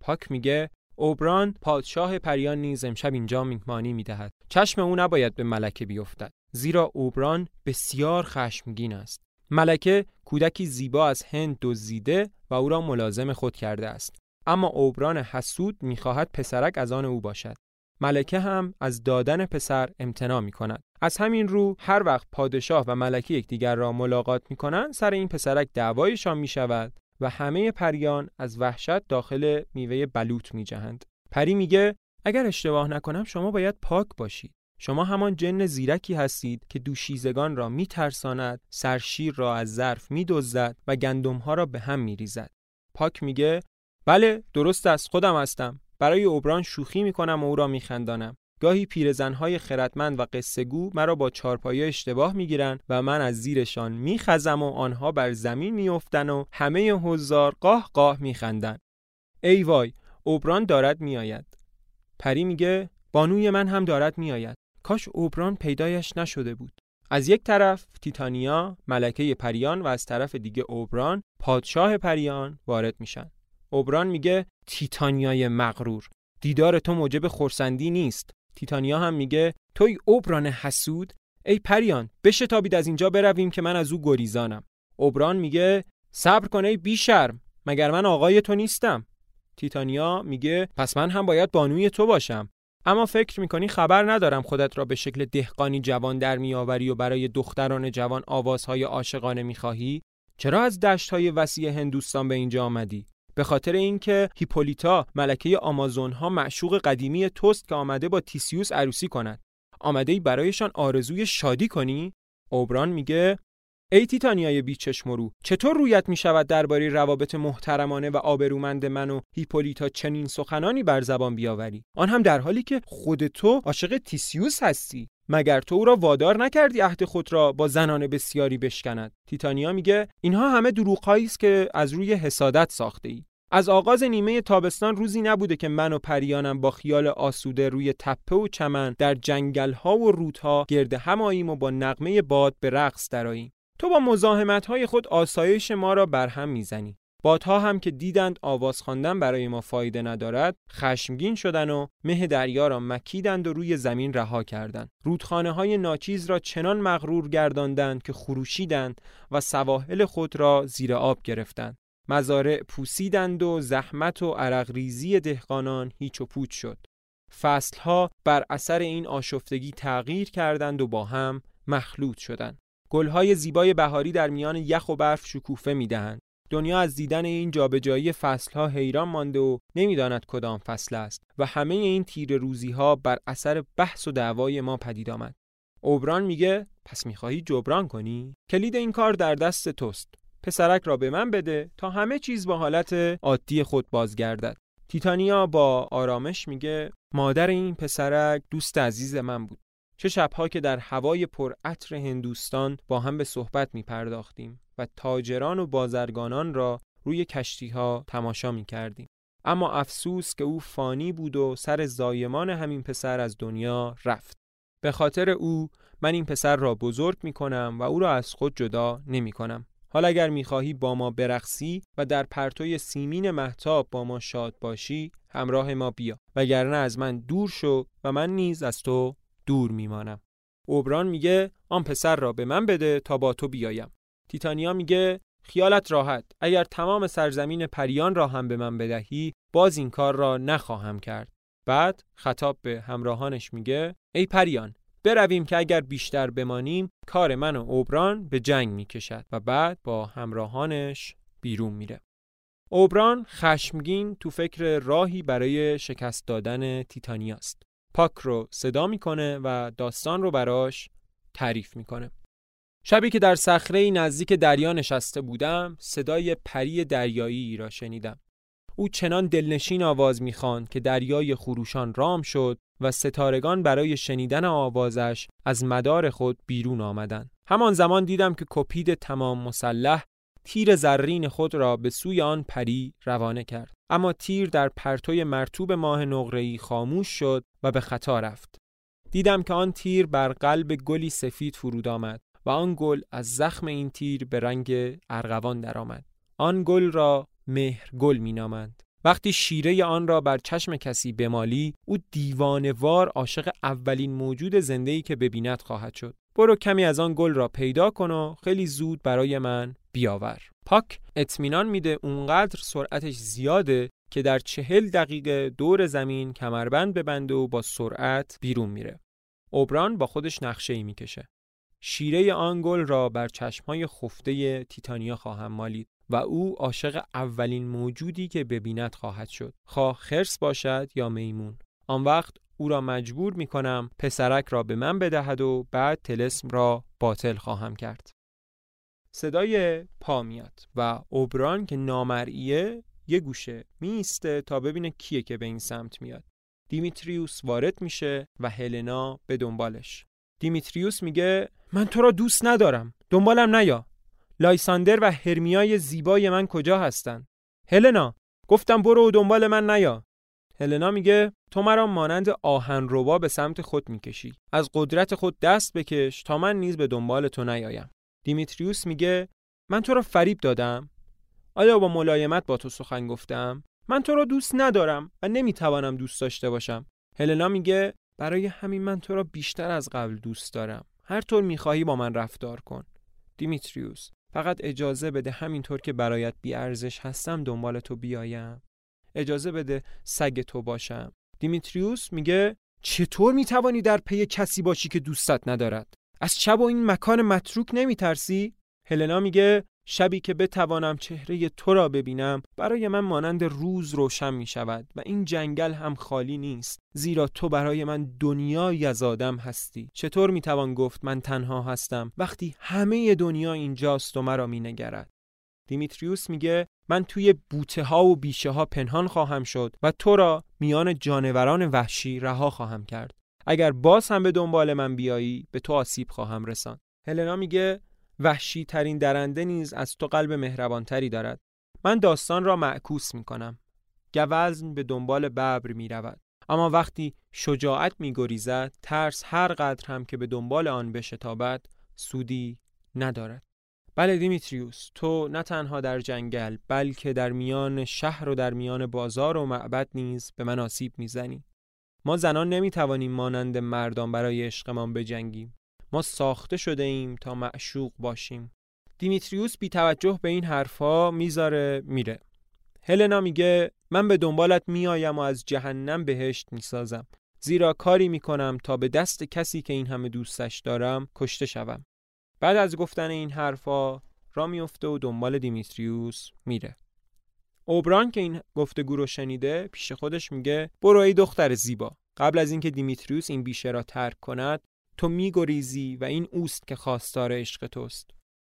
پاک میگه اوبران پادشاه پریان نیز امشب اینجا میهمانی می‌دهد. چشم او نباید به ملکه بیفتد زیرا اوبران بسیار خشمگین است. ملکه کودکی زیبا از هند دزدیده و او را ملازم خود کرده است. اما اوبران حسود می‌خواهد پسرک از آن او باشد. ملکه هم از دادن پسر امتناع می کند. از همین رو هر وقت پادشاه و ملکه یکدیگر را ملاقات می کنند سر این پسرک دعوایشان می شود و همه پریان از وحشت داخل میوه بلوط می جهند. پری میگه اگر اشتباه نکنم شما باید پاک باشید. شما همان جن زیرکی هستید که دوشیزگان را میترساند، سرشیر را از ظرف میدزدد و گندمها را به هم میریزد. پاک میگه بله درست است خودم هستم. برای اوبران شوخی می‌کنم و او را میخندانم. گاهی پیرزنهای خردمند و قصه گو مرا با چارپایه اشتباه می‌گیرند و من از زیرشان میخزم و آنها بر زمین میافتند و همه حضار قاه قاه میخندند. ای وای اوبران دارد میآید. پری میگه بانوی من هم دارد میآید. کاش اوبران پیدایش نشده بود. از یک طرف تیتانیا ملکه پریان و از طرف دیگه اوبران پادشاه پریان وارد میشن. اوبران میگه تیتانیای مغرور دیدار تو موجب خورسندی نیست. تیتانیا هم میگه توی اوبران حسود ای پریان بشتابید از اینجا برویم که من از او گریزانم. اوبران میگه صبر کن ای بی شرم مگر من آقای تو نیستم. تیتانیا میگه پس من هم باید بانوی تو باشم. اما فکر می‌کنی خبر ندارم خودت را به شکل دهقانی جوان در میآوری و برای دختران جوان آوازهای عاشقانه می‌خواهی چرا از دشتهای وسیع هندوستان به اینجا آمدی به خاطر اینکه هیپولیتا ملکه آمازون ها معشوق قدیمی توست که آمده با تیسیوس عروسی کند. آمده ای برایشان آرزوی شادی کنی؟ اوبران میگه ای تیتانیای بیچشم رو چطور رویت می شود درباره روابط محترمانه و آبرومند من و هیپولیتا چنین سخنانی بر زبان بیاوری؟ آن هم در حالی که خود تو عاشق تیسیوس هستی. مگر تو او را وادار نکردی عهد خود را با زنان بسیاری بشکند؟ تیتانیا میگه اینها همه دروغهایی است که از روی حسادت ساخته ای. از آغاز نیمه تابستان روزی نبوده که من و پریانم با خیال آسوده روی تپه و چمن در جنگلها و رودها گرد هم آییم و با نغمه باد به رقص درآییم. تو با مزاحمت های خود آسایش ما را برهم می‌زنی. بادها هم که دیدند آواز خواندن برای ما فایده ندارد خشمگین شدند و مه دریا را مکیدند و روی زمین رها کردند. رودخانه های ناچیز را چنان مغرور گرداندند که خروشیدند و سواحل خود را زیر آب گرفتند. مزارع پوسیدند و زحمت و عرقریزی دهقانان هیچ و پوچ شد. فصلها بر اثر این آشفتگی تغییر کردند و با هم مخلوط شدند. گلهای زیبای بهاری در میان یخ و برف شکوفه می‌دهند. دنیا از دیدن این جابجایی فصلها حیران مانده و نمی‌داند کدام فصل است و همه این تیر روزی ها بر اثر بحث و دعوای ما پدید آمد. اوبران میگه پس می‌خواهی جبران کنی؟ کلید این کار در دست توست. پسرک را به من بده تا همه چیز با حالت عادی خود بازگردد. تیتانیا با آرامش میگه مادر این پسرک دوست عزیز من بود. چه شبها که در هوای عطر هندوستان با هم به صحبت می پرداختیم و تاجران و بازرگانان را روی کشتی ها تماشا می کردیم. اما افسوس که او فانی بود و سر زایمان همین پسر از دنیا رفت. به خاطر او من این پسر را بزرگ می کنم و او را از خود جدا نمی کنم. حال اگر می خواهی با ما برقصی و در پرتوی سیمین محتاب با ما شاد باشی همراه ما بیا وگرنه از من دور شو و من نیز از تو دور میمانم اوبران میگه آن پسر را به من بده تا با تو بیایم تیتانیا میگه خیالت راحت. اگر تمام سرزمین پریان را هم به من بدهی باز این کار را نخواهم کرد. بعد خطاب به همراهانش میگه ای پریان برویم که اگر بیشتر بمانیم کار من و اوبران به جنگ می‌کشد. و بعد با همراهانش بیرون میره. اوبران خشمگین تو فکر راهی برای شکست دادن تیتانیاست. پاک رو صدا می‌کنه و داستان رو براش تعریف می‌کنه. شبی که در صخره نزدیک دریا نشسته بودم صدای پری دریایی را شنیدم. او چنان دلنشین آواز می‌خواند که دریای خروشان رام شد و ستارگان برای شنیدن آوازش از مدار خود بیرون آمدند. همان زمان دیدم که کپید تمام مسلح تیر زرین خود را به سوی آن پری روانه کرد اما تیر در پرتوی مرتوب ماه نقره‌ای خاموش شد و به خطا رفت دیدم که آن تیر بر قلب گلی سفید فرود آمد و آن گل از زخم این تیر به رنگ ارغوان درآمد آن گل را مهر گل مینامند وقتی شیره آن را بر چشم کسی بمالی او دیوانوار عاشق اولین موجود زنده‌ای که ببیند خواهد شد برو کمی از آن گل را پیدا کن و خیلی زود برای من بیاور پاک اطمینان میده اونقدر سرعتش زیاده که در چهل دقیقه دور زمین کمربند ببنده و با سرعت بیرون میره. اوبران با خودش نقشه ای می‌کشه. شیره آن گل را بر چشمهای خفته تیتانیا خواهم مالید و او عاشق اولین موجودی که ببیند خواهد شد. خواه خرس باشد یا میمون؟ آن وقت او را مجبور می کنم پسرک را به من بدهد و بعد تلسم را باطل خواهم کرد. صدای پا میاد و اوبران که نامرئیه یه گوشه میسته تا ببینه کیه که به این سمت میاد. دیمیتریوس وارد میشه و هلنا به دنبالش. دیمیتریوس میگه من تو را دوست ندارم. دنبالم نیا. لایساندر و هرمیای زیبای من کجا هستند هلنا. گفتم برو و دنبال من نیا. هلنا میگه تو مرا مانند آهن ربا به سمت خود می‌کشی. از قدرت خود دست بکش تا من نیز به دنبال تو نیایم. دیمیتریوس میگه من تو را فریب دادم. آیا با ملایمت با تو سخن گفتم؟ من تو را دوست ندارم و نمی‌توانم دوست داشته باشم. هلنا میگه برای همین من تو را بیشتر از قبل دوست دارم. هر طور می‌خواهی با من رفتار کن. دیمیتریوس فقط اجازه بده همینطور که برایت بیارزش هستم دنبال تو بیایم. اجازه بده سگ تو باشم. دیمیتریوس میگه چطور می‌توانی در پی کسی باشی که دوستت ندارد؟ از چب و این مکان متروک نمیترسی؟ هلنا میگه شبی که بتوانم چهره تو را ببینم برای من مانند روز روشن می شود و این جنگل هم خالی نیست زیرا تو برای من دنیای از آدم هستی. چطور می توان گفت من تنها هستم؟ وقتی همه دنیا اینجاست و مرا می نگرد دیمیتریوس میگه من توی بوته ها و بیشه ها پنهان خواهم شد و تو را میان جانوران وحشی رها خواهم کرد. اگر باز هم به دنبال من بیایی به تو آسیب خواهم رسان هلنا میگه وحشی ترین درنده نیز از تو قلب مهربانتری دارد. من داستان را معکوس می کنم گوزن به دنبال ببر می رود اما وقتی شجاعت می گریزد ترس هر قدر هم که به دنبال آن بشتابد سودی ندارد. بله دیمیتریوس تو نه تنها در جنگل بلکه در میان شهر و در میان بازار و معبد نیز به من آسیب می‌زنی. ما زنان نمی‌توانیم مانند مردان برای عشقمان بجنگیم. ما ساخته شده ایم تا معشوق باشیم. دیمیتریوس بی توجه به این حرفا می‌ذاره میره. هلنا میگه من به دنبالت میایم و از جهنم بهشت می‌سازم. زیرا کاری می‌کنم تا به دست کسی که این همه دوستش دارم کشته شوم. بعد از گفتن این حرفا را میفته و دنبال دیمیتریوس میره. اوبران که این گفتگو رو شنیده پیش خودش میگه برو ای دختر زیبا. قبل از اینکه دیمیتریوس این بیشه را ترک کند تو میگریزی و این اوست که خواستار عشق توست.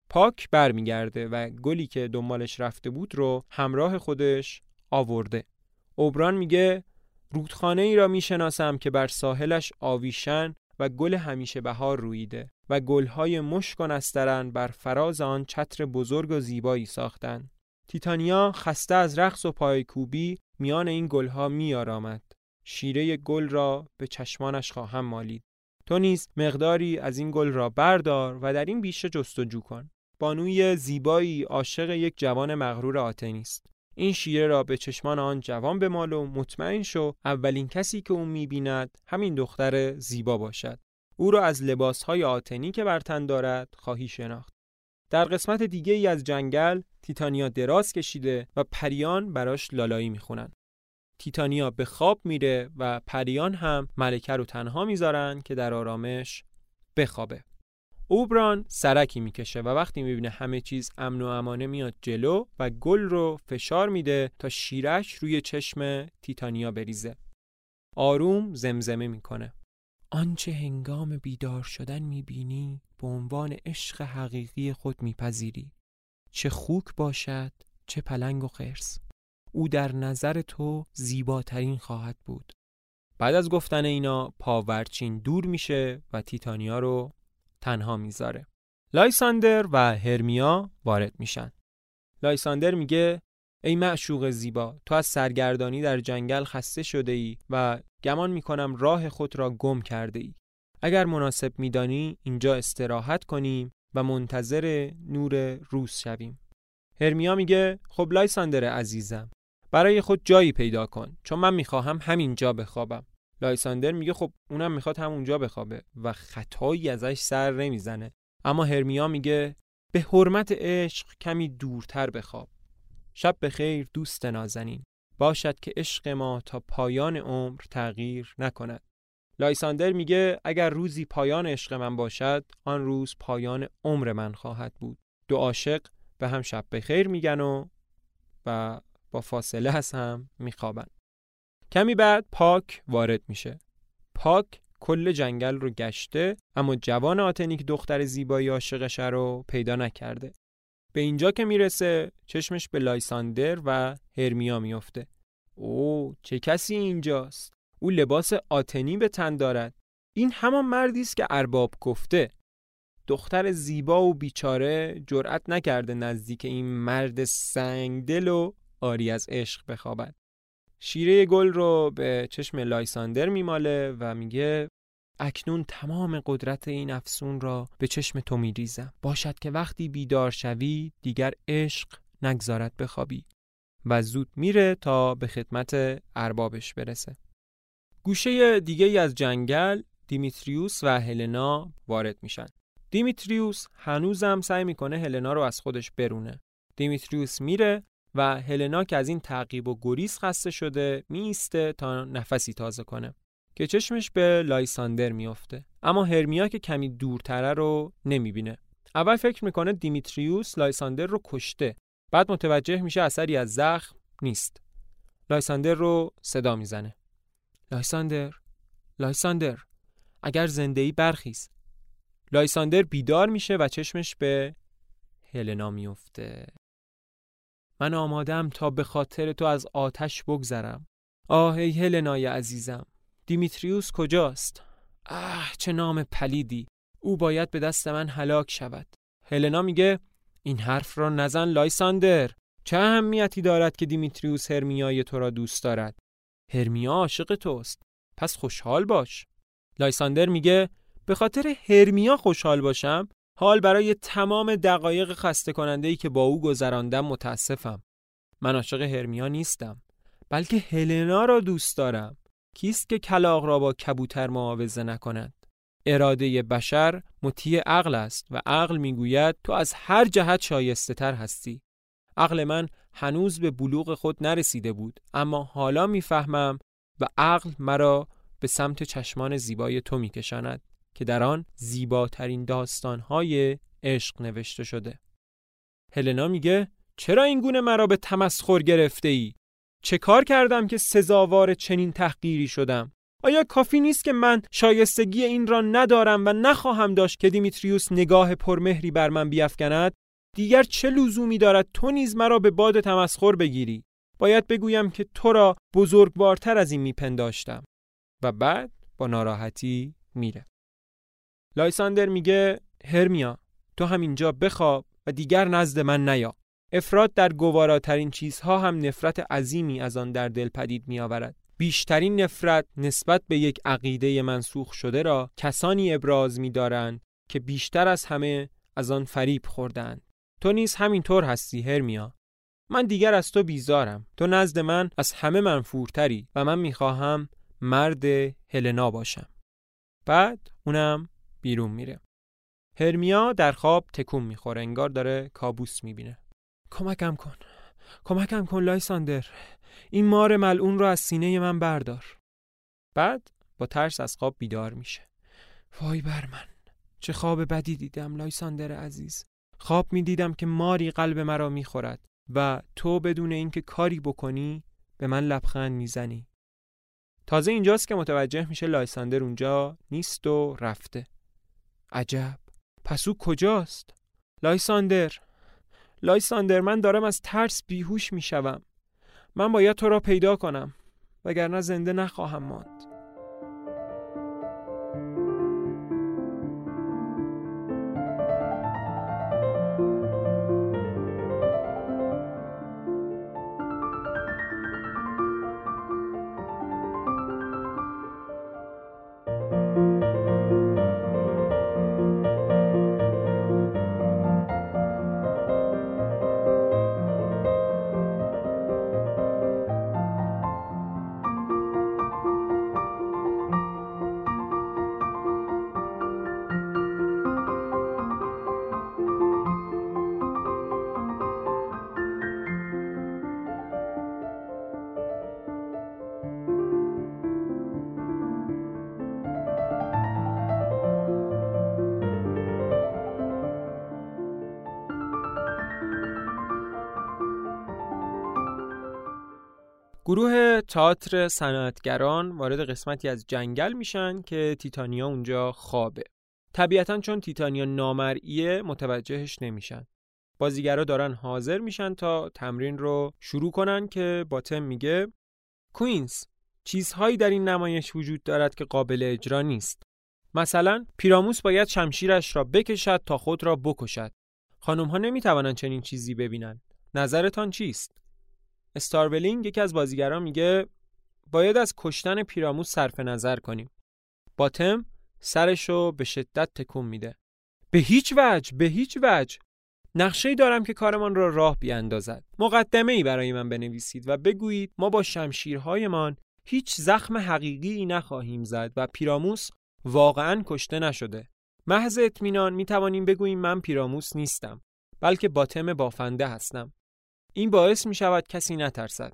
پاک برمیگرده و گلی که دنبالش رفته بود رو همراه خودش آورده. اوبران میگه رودخانه ای را می‌شناسم که بر ساحلش آویشن و گل همیشه بهار رویده و گلهای مشک و نسترن بر فراز آن چتر بزرگ و زیبایی ساختن. تیتانیا خسته از رقص و پایکوبی میان این گلها میآرامد. شیره گل را به چشمانش خواهم مالید. تو نیز مقداری از این گل را بردار و در این بیشه جستجو کن. بانوی زیبایی عاشق یک جوان مغرور آتنی است. این شیره را به چشمان آن جوان بمال و مطمئن شو اولین کسی که او می‌بیند همین دختر زیبا باشد. او را از لباسهای آتنی که بر تن دارد خواهی شناخت. در قسمت دیگه ای از جنگل تیتانیا دراز کشیده و پریان براش لالایی می‌خونن تیتانیا به خواب میره و پریان هم ملکه رو تنها می‌ذارن که در آرامش بخوابه. اوبران سرکی می‌کشه و وقتی می‌بینه همه چیز امن و امانه میاد جلو و گل رو فشار میده تا شیرش روی چشم تیتانیا بریزه. آروم زمزمه می‌کنه. آنچه هنگام بیدار شدن می‌بینی به عنوان عشق حقیقی خود میپذیری. چه خوک باشد چه پلنگ و خرس او در نظر تو زیباترین خواهد بود. بعد از گفتن اینا پاورچین دور میشه و تیتانیا رو تنها می‌ذاره. لایساندر و هرمیا وارد میشن. لایساندر میگه ای معشوق زیبا تو از سرگردانی در جنگل خسته شده ای و گمان می‌کنم راه خود را گم کرده ای. اگر مناسب میدانی اینجا استراحت کنیم و منتظر نور روز شویم. هرمیا میگه خب لایساندر عزیزم برای خود جایی پیدا کن چون من می‌خواهم همین جا بخوابم. لایساندر میگه خب اونم می‌خواد همونجا بخوابه و خطایی ازش سر نمی‌زنه. اما هرمیا میگه به حرمت عشق کمی دورتر بخواب. شب به خیر دوست نازنین. باشد که عشق ما تا پایان عمر تغییر نکند. لایساندر میگه اگر روزی پایان عشق من باشد آن روز پایان عمر من خواهد بود. دو عاشق به هم شب بخیر میگن و و با فاصله از هم میخوابن. کمی بعد پاک وارد میشه. پاک کل جنگل رو گشته اما جوان آتنیک دختر زیبایی عاشقش رو پیدا نکرده. به اینجا که می‌رسه چشمش به لایساندر و هرمیا میفته او چه کسی اینجاست؟ او لباس آتنی به تن دارد. این همان مردی است که ارباب گفته. دختر زیبا و بیچاره جرأت نکرده نزدیک این مرد سنگدل و آری از عشق بخوابد. شیره گل رو به چشم لایساندر میماله و میگه اکنون تمام قدرت این افسون را به چشم تو میریزم. باشد که وقتی بیدار شوی دیگر عشق نگذارد بخوابی. و زود میره تا به خدمت اربابش برسه. گوشه دیگه ای از جنگل دیمیتریوس و هلنا وارد میشن. دیمیتریوس هنوزم سعی می‌کنه هلنا رو از خودش برونه. دیمیتریوس میره و هلنا که از این تعقیب و گریز خسته شده میسته تا نفسی تازه کنه که چشمش به لایساندر میافته. اما هرمیا که کمی دورتره رو نمی‌بینه. اول فکر می‌کنه دیمیتریوس لایساندر رو کشته. بعد متوجه میشه اثری از زخم نیست. لایساندر رو صدا می‌زنه. لایساندر لایساندر اگر زنده ای برخیز. لایساندر بیدار میشه و چشمش به هلنا میفته من آمادم تا به خاطر تو از آتش بگذرم. آه ای هلنای عزیزم. دیمیتریوس کجاست؟ اه چه نام پلیدی. او باید به دست من هلاک شود. هلنا میگه این حرف را نزن لایساندر. چه اهمیتی دارد که دیمیتریوس هرمیای تو را دوست دارد؟ هرمیا عاشق توست. پس خوشحال باش. لایساندر میگه به خاطر هرمیا خوشحال باشم؟ حال برای تمام دقایق خسته کننده ای که با او گذراندم متاسفم. من عاشق هرمیا نیستم بلکه هلنا را دوست دارم. کیست که کلاق را با کبوتر معاوضه نکند؟ اراده بشر مطیع عقل است و عقل می‌گوید تو از هر جهت شایسته تر هستی. عقل من هنوز به بلوغ خود نرسیده بود اما حالا می‌فهمم و عقل مرا به سمت چشمان زیبای تو میکشاند. که در آن زیباترین داستانهای عشق نوشته شده هلنا میگه چرا این گونه مرا به تمسخر گرفته ای؟ چه کار کردم که سزاوار چنین تحقیری شدم؟ آیا کافی نیست که من شایستگی این را ندارم و نخواهم داشت که دیمیتریوس نگاه پرمهری بر من بیافکند؟ دیگر چه لزومی دارد تو نیز مرا به باد تمسخر بگیری؟ باید بگویم که تو را بزرگوارتر از این میپنداشتم و بعد با ناراحتی میره. لایساندر میگه هرمیا تو همینجا بخواب و دیگر نزد من نیا. افراد در گواراترین چیزها هم نفرت عظیمی از آن در دل پدید می آورد. بیشترین نفرت نسبت به یک عقیده منسوخ شده را کسانی ابراز می دارند که بیشتر از همه از آن فریب خوردند. تو نیز همینطور هستی هرمیا. من دیگر از تو بیزارم. تو نزد من از همه منفورتری و من می‌خواهم مرد هلنا باشم. بعد اونم بیرون میره. هرمیا در خواب تکون می‌خوره انگار داره کابوس می‌بینه. کمکم کن. کمکم کن لایساندر. این مار ملعون رو از سینه من بردار. بعد با ترس از خواب بیدار میشه. وای بر من. چه خواب بدی دیدم لایساندر عزیز. خواب می‌دیدم که ماری قلب مرا می‌خورد و تو بدون اینکه کاری بکنی به من لبخند می‌زنی. تازه اینجاست که متوجه میشه لایساندر اونجا نیست و رفته. عجب. پس او کجاست؟ لایساندر. لایساندر من دارم از ترس بیهوش می‌شوم. من باید تو را پیدا کنم وگرنه زنده نخواهم ماند. گروه تئاتر صنعتگران وارد قسمتی از جنگل میشن که تیتانیا اونجا خوابه. طبیعتا چون تیتانیا نامرئیه متوجهش نمیشن. بازیگرا دارن حاضر میشن تا تمرین رو شروع کنن که باتم میگه کوینز چیزهایی در این نمایش وجود دارد که قابل اجرا نیست. مثلا پیراموس باید شمشیرش را بکشد تا خود را بکشد. خانم ها نمی توانند چنین چیزی ببینند. نظرتان چیست؟ استاربلینگ یکی از بازیگران میگه باید از کشتن پیراموس صرف نظر کنیم. باتم سرشو به شدت تکون میده. به هیچ وجه، به هیچ وجه. نقشه دارم که کارمان را راه بیاندازد. مقدمه ای برای من بنویسید و بگویید ما با شمشیرهایمان هیچ زخم حقیقی نخواهیم زد و پیراموس واقعا کشته نشده. محض اطمینان می توانیم بگوییم من پیراموس نیستم بلکه باتم بافنده هستم. این باعث می شود کسی نترسد.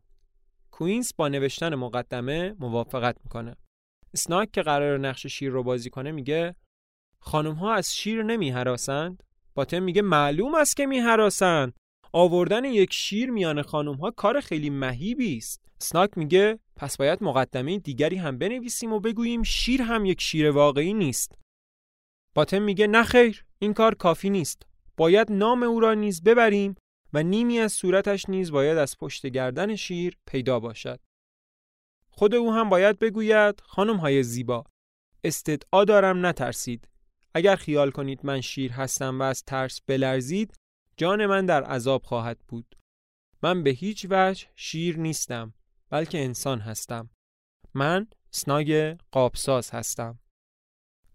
کوینز با نوشتن مقدمه موافقت می‌کنه. اسناک که قرار نقش شیر رو بازی کنه میگه خانم ها از شیر نمی حراسند؟ باتم میگه معلوم است که می حراسند. آوردن یک شیر میان خانم ها کار خیلی مهیبی است. سناک میگه پس باید مقدمه دیگری هم بنویسیم و بگوییم شیر هم یک شیر واقعی نیست. باتم میگه نه خیر این کار کافی نیست. باید نام او را نیز ببریم و نیمی از صورتش نیز باید از پشت گردن شیر پیدا باشد. خود او هم باید بگوید خانم های زیبا استدعا دارم نترسید. اگر خیال کنید من شیر هستم و از ترس بلرزید جان من در عذاب خواهد بود. من به هیچ وجه شیر نیستم بلکه انسان هستم. من سناگ قابساز هستم.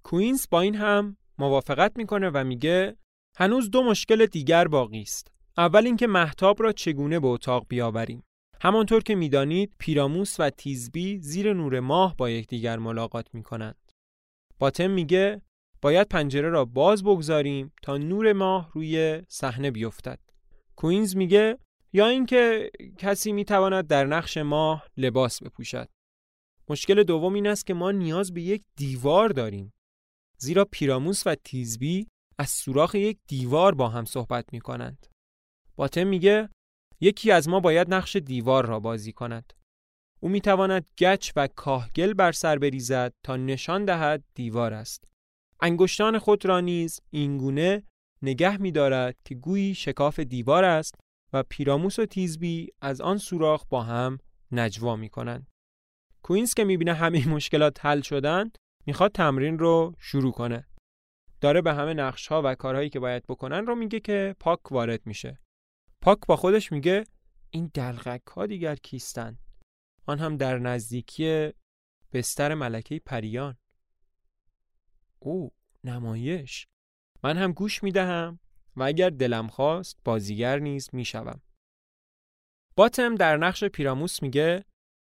کوینز با این هم موافقت می‌کنه و میگه هنوز دو مشکل دیگر باقی است. اول اینکه محتاب را چگونه به اتاق بیاوریم. همانطور که می‌دانید پیراموس و تیزبی زیر نور ماه با یکدیگر ملاقات می‌کنند. باتم میگه باید پنجره را باز بگذاریم تا نور ماه روی صحنه بیفتد. کوینز میگه یا اینکه کسی می‌تواند در نقش ماه لباس بپوشد. مشکل دوم این است که ما نیاز به یک دیوار داریم. زیرا پیراموس و تیزبی از سوراخ یک دیوار با هم صحبت می کنند. باتم میگه یکی از ما باید نقش دیوار را بازی کند. او می تواند گچ و کاهگل بر سر بریزد تا نشان دهد دیوار است. انگشتان خود را نیز اینگونه نگه می دارد که گویی شکاف دیوار است و پیراموس و تیزبی از آن سوراخ با هم نجوا می کنند. کوینز که می‌بینه همه مشکلات حل شدن می‌خواد تمرین رو شروع کنه. داره به همه نقش ها و کارهایی که باید بکنن رو میگه که پاک وارد میشه. پاک با خودش میگه این دلغک ها دیگر کیستن؟ آن هم در نزدیکی بستر ملکه پریان. او نمایش من هم گوش می‌دهم و اگر دلم خواست بازیگر نیز می‌شوم. باتم در نقش پیراموس میگه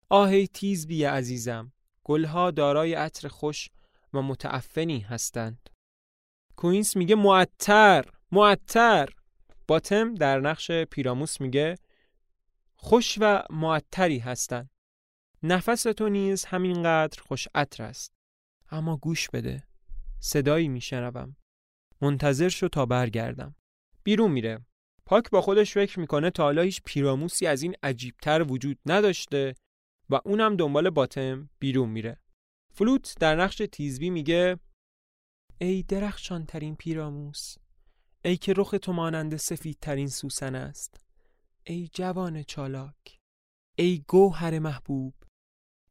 آهی تیز بی عزیزم گلها دارای عطر خوش و متعفنی هستند. کوینس میگه معطر معطر باتم در نقش پیراموس میگه خوش و معطری هستند. نفس تو نیز همینقدر خوش عطر است. اما گوش بده. صدایی میشنوم. منتظر شو تا برگردم. بیرون میره. پاک با خودش فکر می‌کنه تا حالا هیچ پیراموسی از این عجیبتر وجود نداشته و اونم دنبال باتم بیرون میره. فلوت در نقش تیزبی میگه ای درخشان ترین پیراموس ای که رخ تو مانند سفید ترین سوسن است. ای جوان چالاک. ای گوهر محبوب.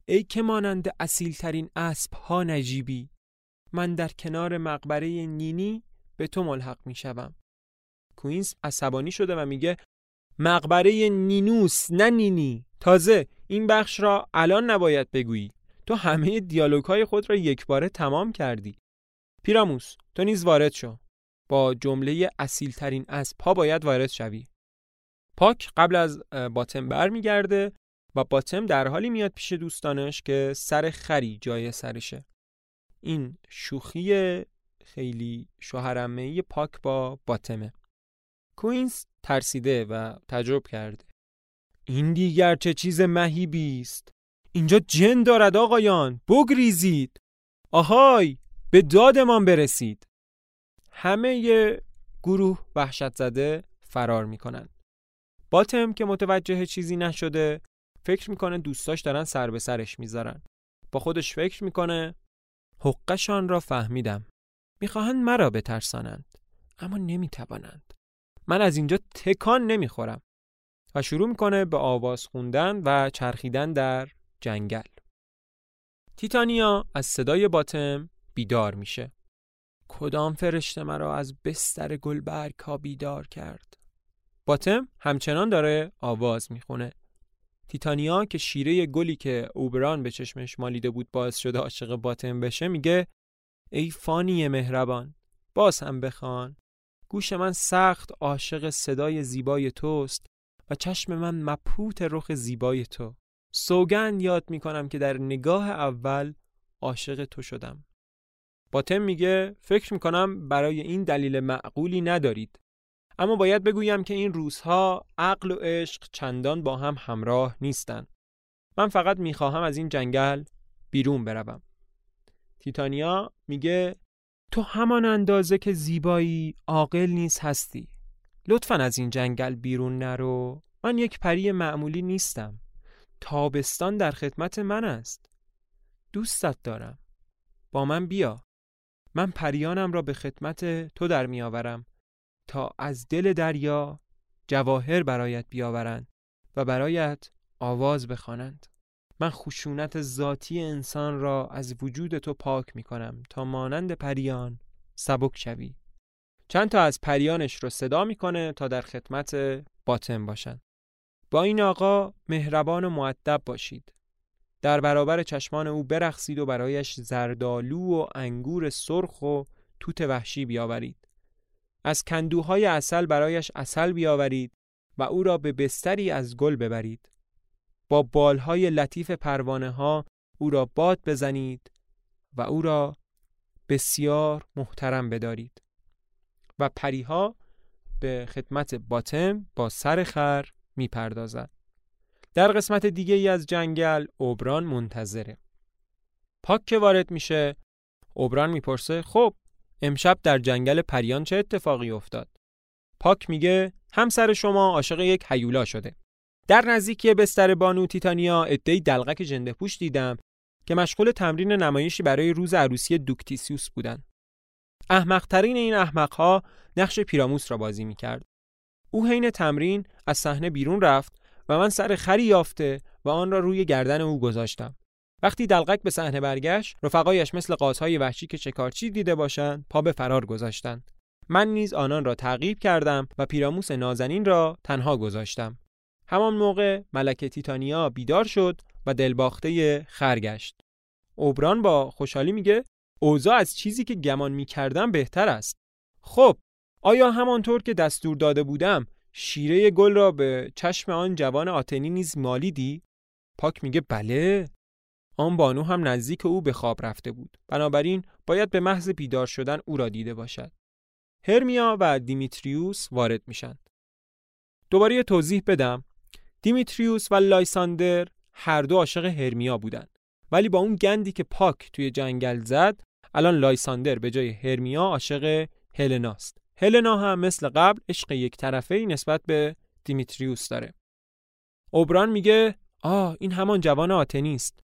ای که مانند اصیل ترین اسب ها نجیبی. من در کنار مقبره نینی به تو ملحق می شوم. کوینز عصبانی شده و میگه مقبره نینوس نه نینی. تازه این بخش را الان نباید بگویی. تو همه دیالوگ های خود را یک باره تمام کردی. پیراموس تو نیز وارد شو. با جمله اصیل ترین از پا باید وارد شوی. پاک قبل از باتم برمیگرده و باتم در حالی میاد پیش دوستانش که سر خری جای سرشه. این شوخی خیلی شوهرمه پاک با باتمه. کوینز ترسیده و تجرب کرده. این دیگر چه چیز مهیبی است؟ اینجا جن دارد آقایان بگریزید. آهای به دادمان برسید. همه گروه وحشت زده فرار می‌کنند باتم که متوجه چیزی نشده فکر می‌کنه دوستاش دارن سر به سرش می‌ذارن. با خودش فکر می‌کنه حقشان را فهمیدم. می‌خواهند مرا بترسانند اما نمی‌توانند. من از اینجا تکان نمی‌خورم. و شروع می‌کنه به آواز خوندن و چرخیدن در جنگل. تیتانیا از صدای باتم بیدار میشه. کدام فرشته مرا از بستر گلبرگ ها بیدار کرد؟ باتم همچنان داره آواز می‌خونه. تیتانیا که شیره گلی که اوبران به چشمش مالیده بود باعث شده عاشق باتم بشه میگه ای فانی مهربان باز هم بخوان. گوش من سخت عاشق صدای زیبای توست و چشم من مپوت رخ زیبای تو. سوگند یاد می‌کنم که در نگاه اول عاشق تو شدم. باتم میگه فکر می‌کنم برای این دلیل معقولی ندارید اما باید بگویم که این روزها عقل و عشق چندان با هم همراه نیستند. من فقط می‌خواهم از این جنگل بیرون بروم. تیتانیا میگه تو همان اندازه که زیبایی عاقل نیز هستی. لطفا از این جنگل بیرون نرو. من یک پری معمولی نیستم. تابستان در خدمت من است. دوستت دارم. با من بیا. من پریانم را به خدمت تو در میآورم تا از دل دریا جواهر برایت بیاورند و برایت آواز بخوانند. من خشونت ذاتی انسان را از وجود تو پاک می کنم تا مانند پریان سبک شوی. چند تا از پریانش رو صدا می‌کنه تا در خدمت باطن باشند. با این آقا مهربان و معدب باشید. در برابر چشمان او برخصید و برایش زردالو و انگور سرخ و توت وحشی بیاورید. از کندوهای اصل برایش اصل بیاورید و او را به بستری از گل ببرید. با بالهای لطیف پروانه ها او را باد بزنید و او را بسیار محترم بدارید. و پریها به خدمت باتم با سر خر می‌پردازد. در قسمت دیگه ای از جنگل اوبران منتظره پاک که وارد میشه اوبران می‌پرسه خب امشب در جنگل پریان چه اتفاقی افتاد پاک میگه همسر شما عاشق یک هیولا شده در نزدیکی بستر بانو تیتانیا ادهی دلغک جنده پوش دیدم که مشغول تمرین نمایشی برای روز عروسی دوکتیسیوس بودند. احمقترین این احمقها نقش پیراموس را بازی می‌کرد. او حین تمرین از صحنه بیرون رفت و من سر خری یافته و آن را روی گردن او گذاشتم. وقتی دلقک به صحنه برگشت رفقایش مثل قازهای وحشی که شکارچی دیده باشند پا به فرار گذاشتند. من نیز آنان را تعقیب کردم و پیراموس نازنین را تنها گذاشتم. همان موقع ملکه تیتانیا بیدار شد و دلباخته خرگشت اوبران با خوشحالی میگه اوضاع از چیزی که گمان می‌کردم بهتر است. خب آیا همانطور که دستور داده بودم شیره گل را به چشم آن جوان آتنی نیز مالیدی؟ پاک میگه بله. آن بانو هم نزدیک او به خواب رفته بود. بنابراین باید به محض بیدار شدن او را دیده باشد. هرمیا و دیمیتریوس وارد میشن. دوباره توضیح بدم. دیمیتریوس و لایساندر هر دو عاشق هرمیا بودند ولی با اون گندی که پاک توی جنگل زد الان لایساندر به جای هرمیا عاشق هلناست. هلنا هم مثل قبل عشق یک طرفه ای نسبت به دیمیتریوس داره. اوبران میگه آه این همان جوان آتنیست.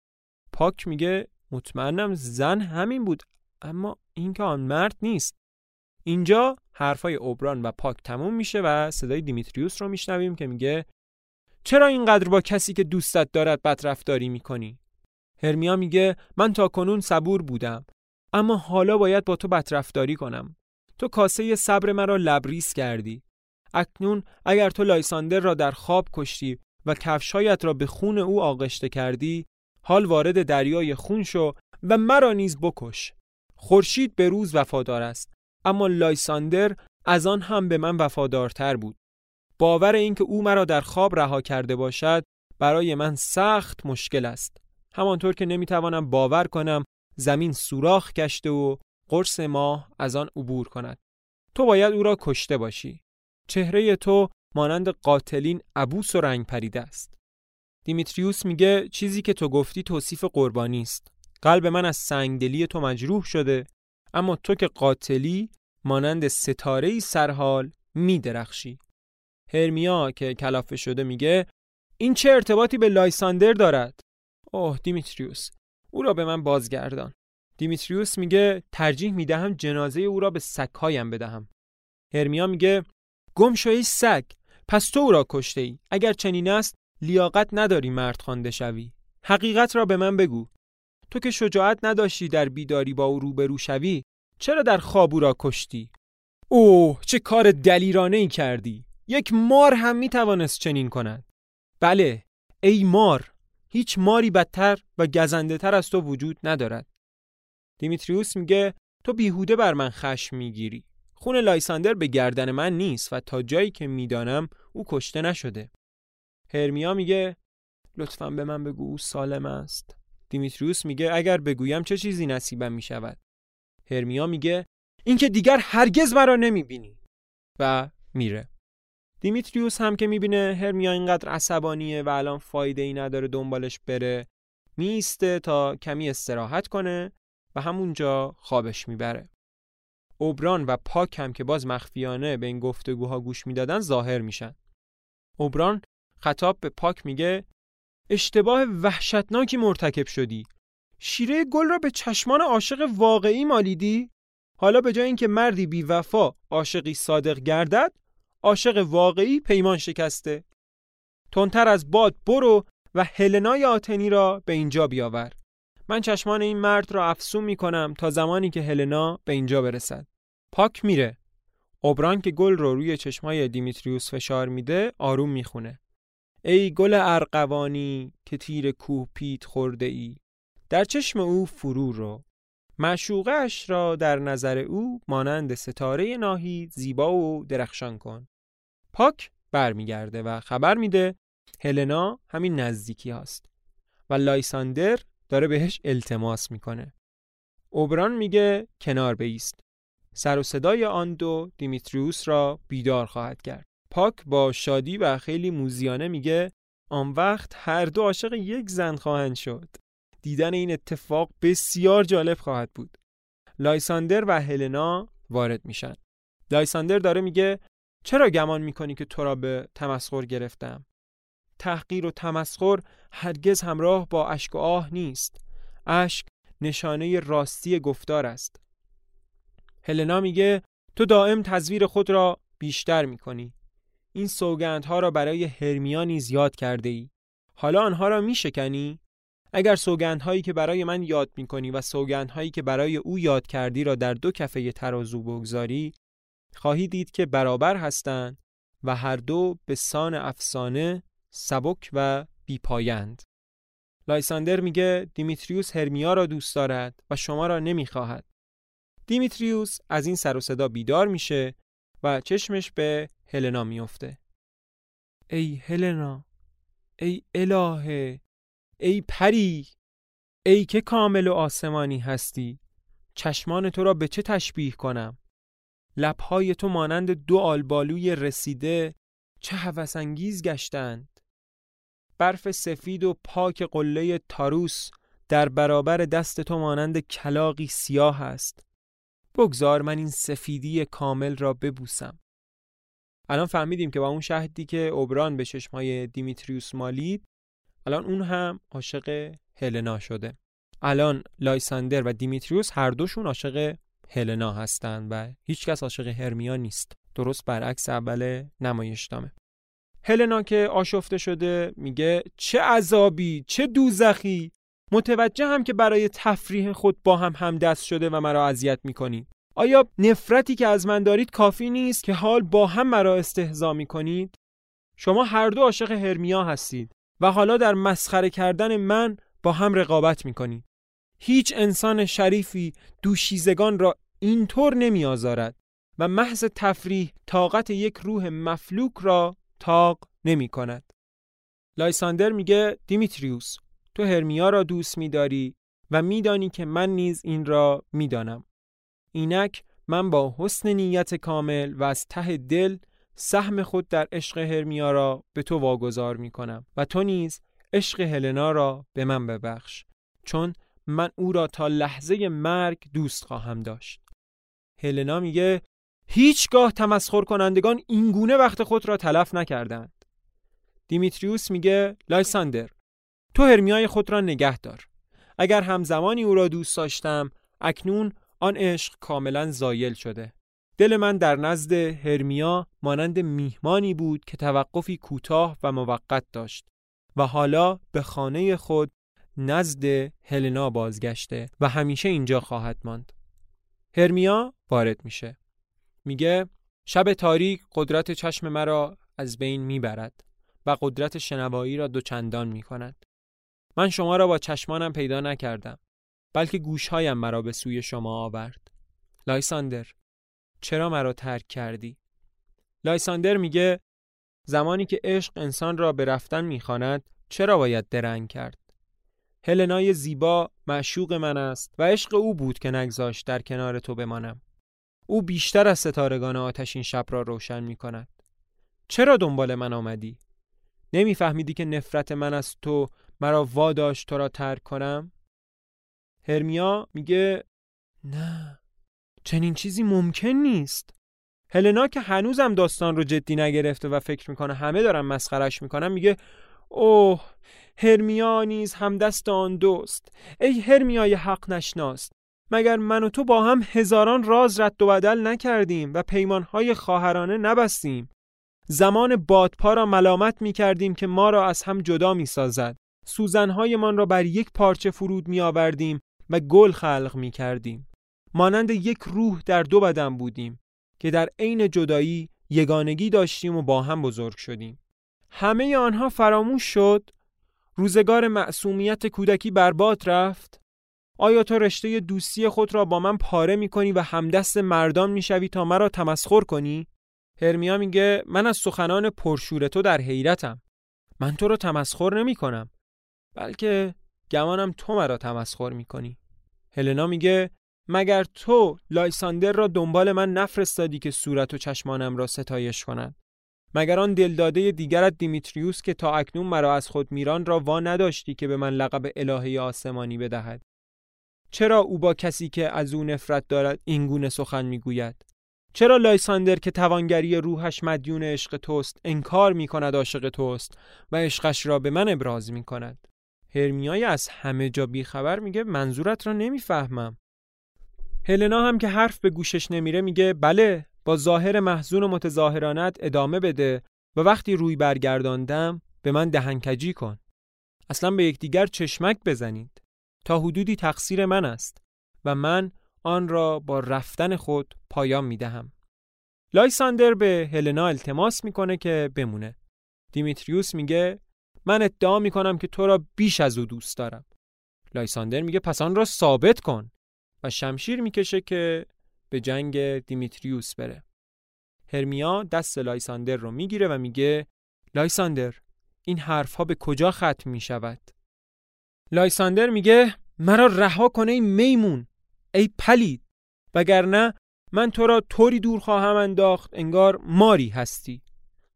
پاک میگه مطمئنم زن همین بود اما این که آن مرد نیست. اینجا حرفای اوبران و پاک تموم میشه و صدای دیمیتریوس رو میشنویم که میگه چرا اینقدر با کسی که دوستت دارد بدرفتاری می‌کنی؟ هرمیا میگه من تا کنون صبور بودم اما حالا باید با تو بدرفتاری کنم. تو کاسه صبر مرا لبریز کردی. اکنون اگر تو لایساندر را در خواب کشتی و کفشایت را به خون او آغشته کردی حال وارد دریای خون شو و مرا نیز بکش. خورشید به روز وفادار است اما لایساندر از آن هم به من وفادارتر بود. باور اینکه او مرا در خواب رها کرده باشد برای من سخت مشکل است. همانطور که نمی‌توانم باور کنم زمین سوراخ گشته و قرص ماه از آن عبور کند. تو باید او را کشته باشی. چهره تو مانند قاتلین عبوس و رنگ پریده است. دیمیتریوس میگه چیزی که تو گفتی توصیف قربانی است. قلب من از سنگدلی تو مجروح شده اما تو که قاتلی مانند ستاره سرحال میدرخشی. هرمیا که کلافه شده میگه این چه ارتباطی به لایساندر دارد؟ اوه دیمیتریوس او را به من بازگردان. دیمیتریوس میگه ترجیح می‌دهم جنازه او را به سگهایم بدهم. هرمیا میگه گم شوی سگ پس تو او را کشته ای اگر چنین است لیاقت نداری مرد خوانده شوی. حقیقت را به من بگو. تو که شجاعت نداشتی در بیداری با او روبرو شوی چرا در خواب او را کشتی؟ اوه چه کار دلیرانه ای کردی. یک مار هم می توانست چنین کند. بله ای مار هیچ ماری بدتر و گزنده تر از تو وجود ندارد. دیمیتریوس میگه تو بیهوده بر من خشم می‌گیری. خون لایساندر به گردن من نیست و تا جایی که می‌دانم او کشته نشده. هرمیا میگه لطفا به من بگو او سالم است. دیمیتریوس میگه اگر بگویم چه چیزی نصیبم می‌شود؟ هرمیا میگه اینکه دیگر هرگز مرا نمی‌بینی. و میره. دیمیتریوس هم که می‌بینه هرمیا اینقدر عصبانیه و الان فایده ای نداره دنبالش بره میسته تا کمی استراحت کنه و همونجا خوابش می‌بره. اوبران و پاک هم که باز مخفیانه به این گفتگوها گوش می‌دادن ظاهر میشن. اوبران خطاب به پاک میگه اشتباه وحشتناکی مرتکب شدی. شیره گل را به چشمان عاشق واقعی مالیدی. حالا به جای اینکه مردی بی وفا عاشقی صادق گردد عاشق واقعی پیمان شکسته. تندتر از باد برو و هلنای آتنی را به اینجا بیاور. من چشمان این مرد را افسون می کنم تا زمانی که هلنا به اینجا برسد. پاک میره. اوبران که گل رو روی چشمای دیمیتریوس فشار میده آروم می‌خونه. ای گل ارقوانی که تیر کوه پیت خورده ای در چشم او فرو رو. معشوقش را در نظر او مانند ستاره ناهی زیبا و درخشان کن. پاک برمیگرده و خبر میده هلنا همین نزدیکی هست و لایساندر داره بهش التماس می‌کنه. اوبران میگه کنار بیست. سر و صدای آن دو دیمیتریوس را بیدار خواهد کرد. پاک با شادی و خیلی موزیانه میگه آن وقت هر دو عاشق یک زن خواهند شد. دیدن این اتفاق بسیار جالب خواهد بود. لایساندر و هلنا وارد میشن. لایساندر داره میگه چرا گمان می‌کنی که تو را به تمسخر گرفتم؟ تحقیر و تمسخر هرگز همراه با اشک و آه نیست. اشک نشانه راستی گفتار است. هلنا میگه تو دائم تزویر خود را بیشتر می‌کنی. این سوگندها را برای هرمیانی زیاد کرده ای حالا آنها را میشکنی؟ اگر سوگندهایی که برای من یاد می‌کنی و سوگندهایی که برای او یاد کردی را در دو کفه ترازو بگذاری خواهی دید که برابر هستند و هر دو به سان افسانه سبک و بیپایند. لایساندر میگه دیمیتریوس هرمیا را دوست دارد و شما را نمی‌خواهد. دیمیتریوس از این سر و صدا بیدار میشه و چشمش به هلنا میفته ای هلنا ای الهه ای پری ای که کامل و آسمانی هستی. چشمان تو را به چه تشبیه کنم؟ لبهای تو مانند دو آلبالوی رسیده چه هوسانگیز گشتند. برف سفید و پاک قله تاروس در برابر دست تو مانند کلاقی سیاه است. بگذار من این سفیدی کامل را ببوسم. الان فهمیدیم که با اون شهدی که اوبران به چشمای دیمیتریوس مالید الان اون هم عاشق هلنا شده. الان لایساندر و دیمیتریوس هر دوشون عاشق هلنا هستند و هیچکس عاشق هرمیا نیست. درست برعکس اول نمایشنامه. هلنا که آشفته شده میگه چه عذابی چه دوزخی. متوجه هم که برای تفریح خود با هم همدست شده و مرا اذیت می‌کنید آیا نفرتی که از من دارید کافی نیست که حال با هم مرا استهزا می‌کنید؟ شما هر دو عاشق هرمیا هستید و حالا در مسخره کردن من با هم رقابت می‌کنید هیچ انسان شریفی دوشیزگان را اینطور نمی آزارد و محض تفریح طاقت یک روح مفلوک را تاق نمی کند. لایساندر میگه دیمیتریوس تو هرمیا را دوست میداری و میدانی که من نیز این را می‌دانم. اینک من با حسن نیت کامل و از ته دل سهم خود در عشق هرمیا را به تو واگذار می کنم و تو نیز عشق هلنا را به من ببخش چون من او را تا لحظه مرگ دوست خواهم داشت هلنا میگه هیچگاه تمسخر کنندگان اینگونه وقت خود را تلف نکردند دیمیتریوس میگه لایساندر تو هرمیای خود را نگه دار اگر همزمانی او را دوست داشتم اکنون آن عشق کاملا زایل شده دل من در نزد هرمیا مانند میهمانی بود که توقفی کوتاه و موقت داشت و حالا به خانه خود نزد هلنا بازگشته و همیشه اینجا خواهد ماند. هرمیا وارد میشه. میگه شب تاریک قدرت چشم مرا از بین می‌برد و قدرت شنوایی را دوچندان می‌کند. من شما را با چشمانم پیدا نکردم بلکه گوشهایم مرا به سوی شما آورد. لایساندر چرا مرا ترک کردی؟ لایساندر میگه زمانی که عشق انسان را به رفتن می‌خواند چرا باید درنگ کرد؟ هلنای زیبا معشوق من است و عشق او بود که نگذاشت در کنار تو بمانم. او بیشتر از ستارگان آتشین شب را روشن می کند. چرا دنبال من آمدی؟ نمیفهمیدی که نفرت من از تو مرا واداشت تو را ترک کنم؟ هرمیا میگه نه چنین چیزی ممکن نیست هلنا که هنوزم داستان رو جدی نگرفته و فکر می‌کنه همه دارن مسخرش می‌کنن میگه اوه هرمیا نیز هم دست آن دوست ای هرمیای حق نشناست مگر من و تو با هم هزاران راز رد و بدل نکردیم و پیمانهای خواهرانه نبستیم؟ زمان بادپا را ملامت می کردیم که ما را از هم جدا می سازد سوزنهایمان را بر یک پارچه فرود می آوردیم و گل خلق می کردیم مانند یک روح در دو بدن بودیم که در عین جدایی یگانگی داشتیم و با هم بزرگ شدیم. همه آنها فراموش شد. روزگار معصومیت کودکی برباد رفت. آیا تو رشته دوستی خود را با من پاره می کنی و همدست مردان می شوی تا مرا تمسخر کنی؟ هرمیا میگه من از سخنان پرشور تو در حیرتم. من تو را تمسخر نمی کنم بلکه گمانم تو مرا تمسخر می کنی هلنا میگه مگر تو لایساندر را دنبال من نفرستادی که صورت و چشمانم را ستایش کند؟ مگر آن دلداده دیگرت دیمیتریوس که تا اکنون مرا از خود میران را وا نداشتی که به من لقب الهه آسمانی بدهد؟ چرا او با کسی که از او نفرت دارد این گونه سخن می‌گوید؟ چرا لایساندر که توانگری روحش مدیون عشق توست انکار می کند عاشق توست و عشقش را به من ابراز می کند هرمیای از همه جا بیخبر میگه منظورت را نمی‌فهمم. هلنا هم که حرف به گوشش نمیره میگه بله با ظاهر محزون و متظاهرانت ادامه بده و وقتی روی برگرداندم به من دهنکجی کن. اصلا به یکدیگر چشمک بزنید. تا حدودی تقصیر من است و من آن را با رفتن خود پایان می‌دهم لایساندر به هلنا التماس می‌کنه که بمونه دیمیتریوس میگه من ادعا می‌کنم که تو را بیش از او دوست دارم لایساندر میگه پس آن را ثابت کن و شمشیر می‌کشه که به جنگ دیمیتریوس بره. هرمیا دست لایساندر رو می‌گیره و میگه لایساندر این حرفها به کجا ختم می‌شود؟ لایساندر میگه مرا رها کنه ای میمون ای پلید. وگرنه من تو را طوری دور خواهم انداخت انگار ماری هستی.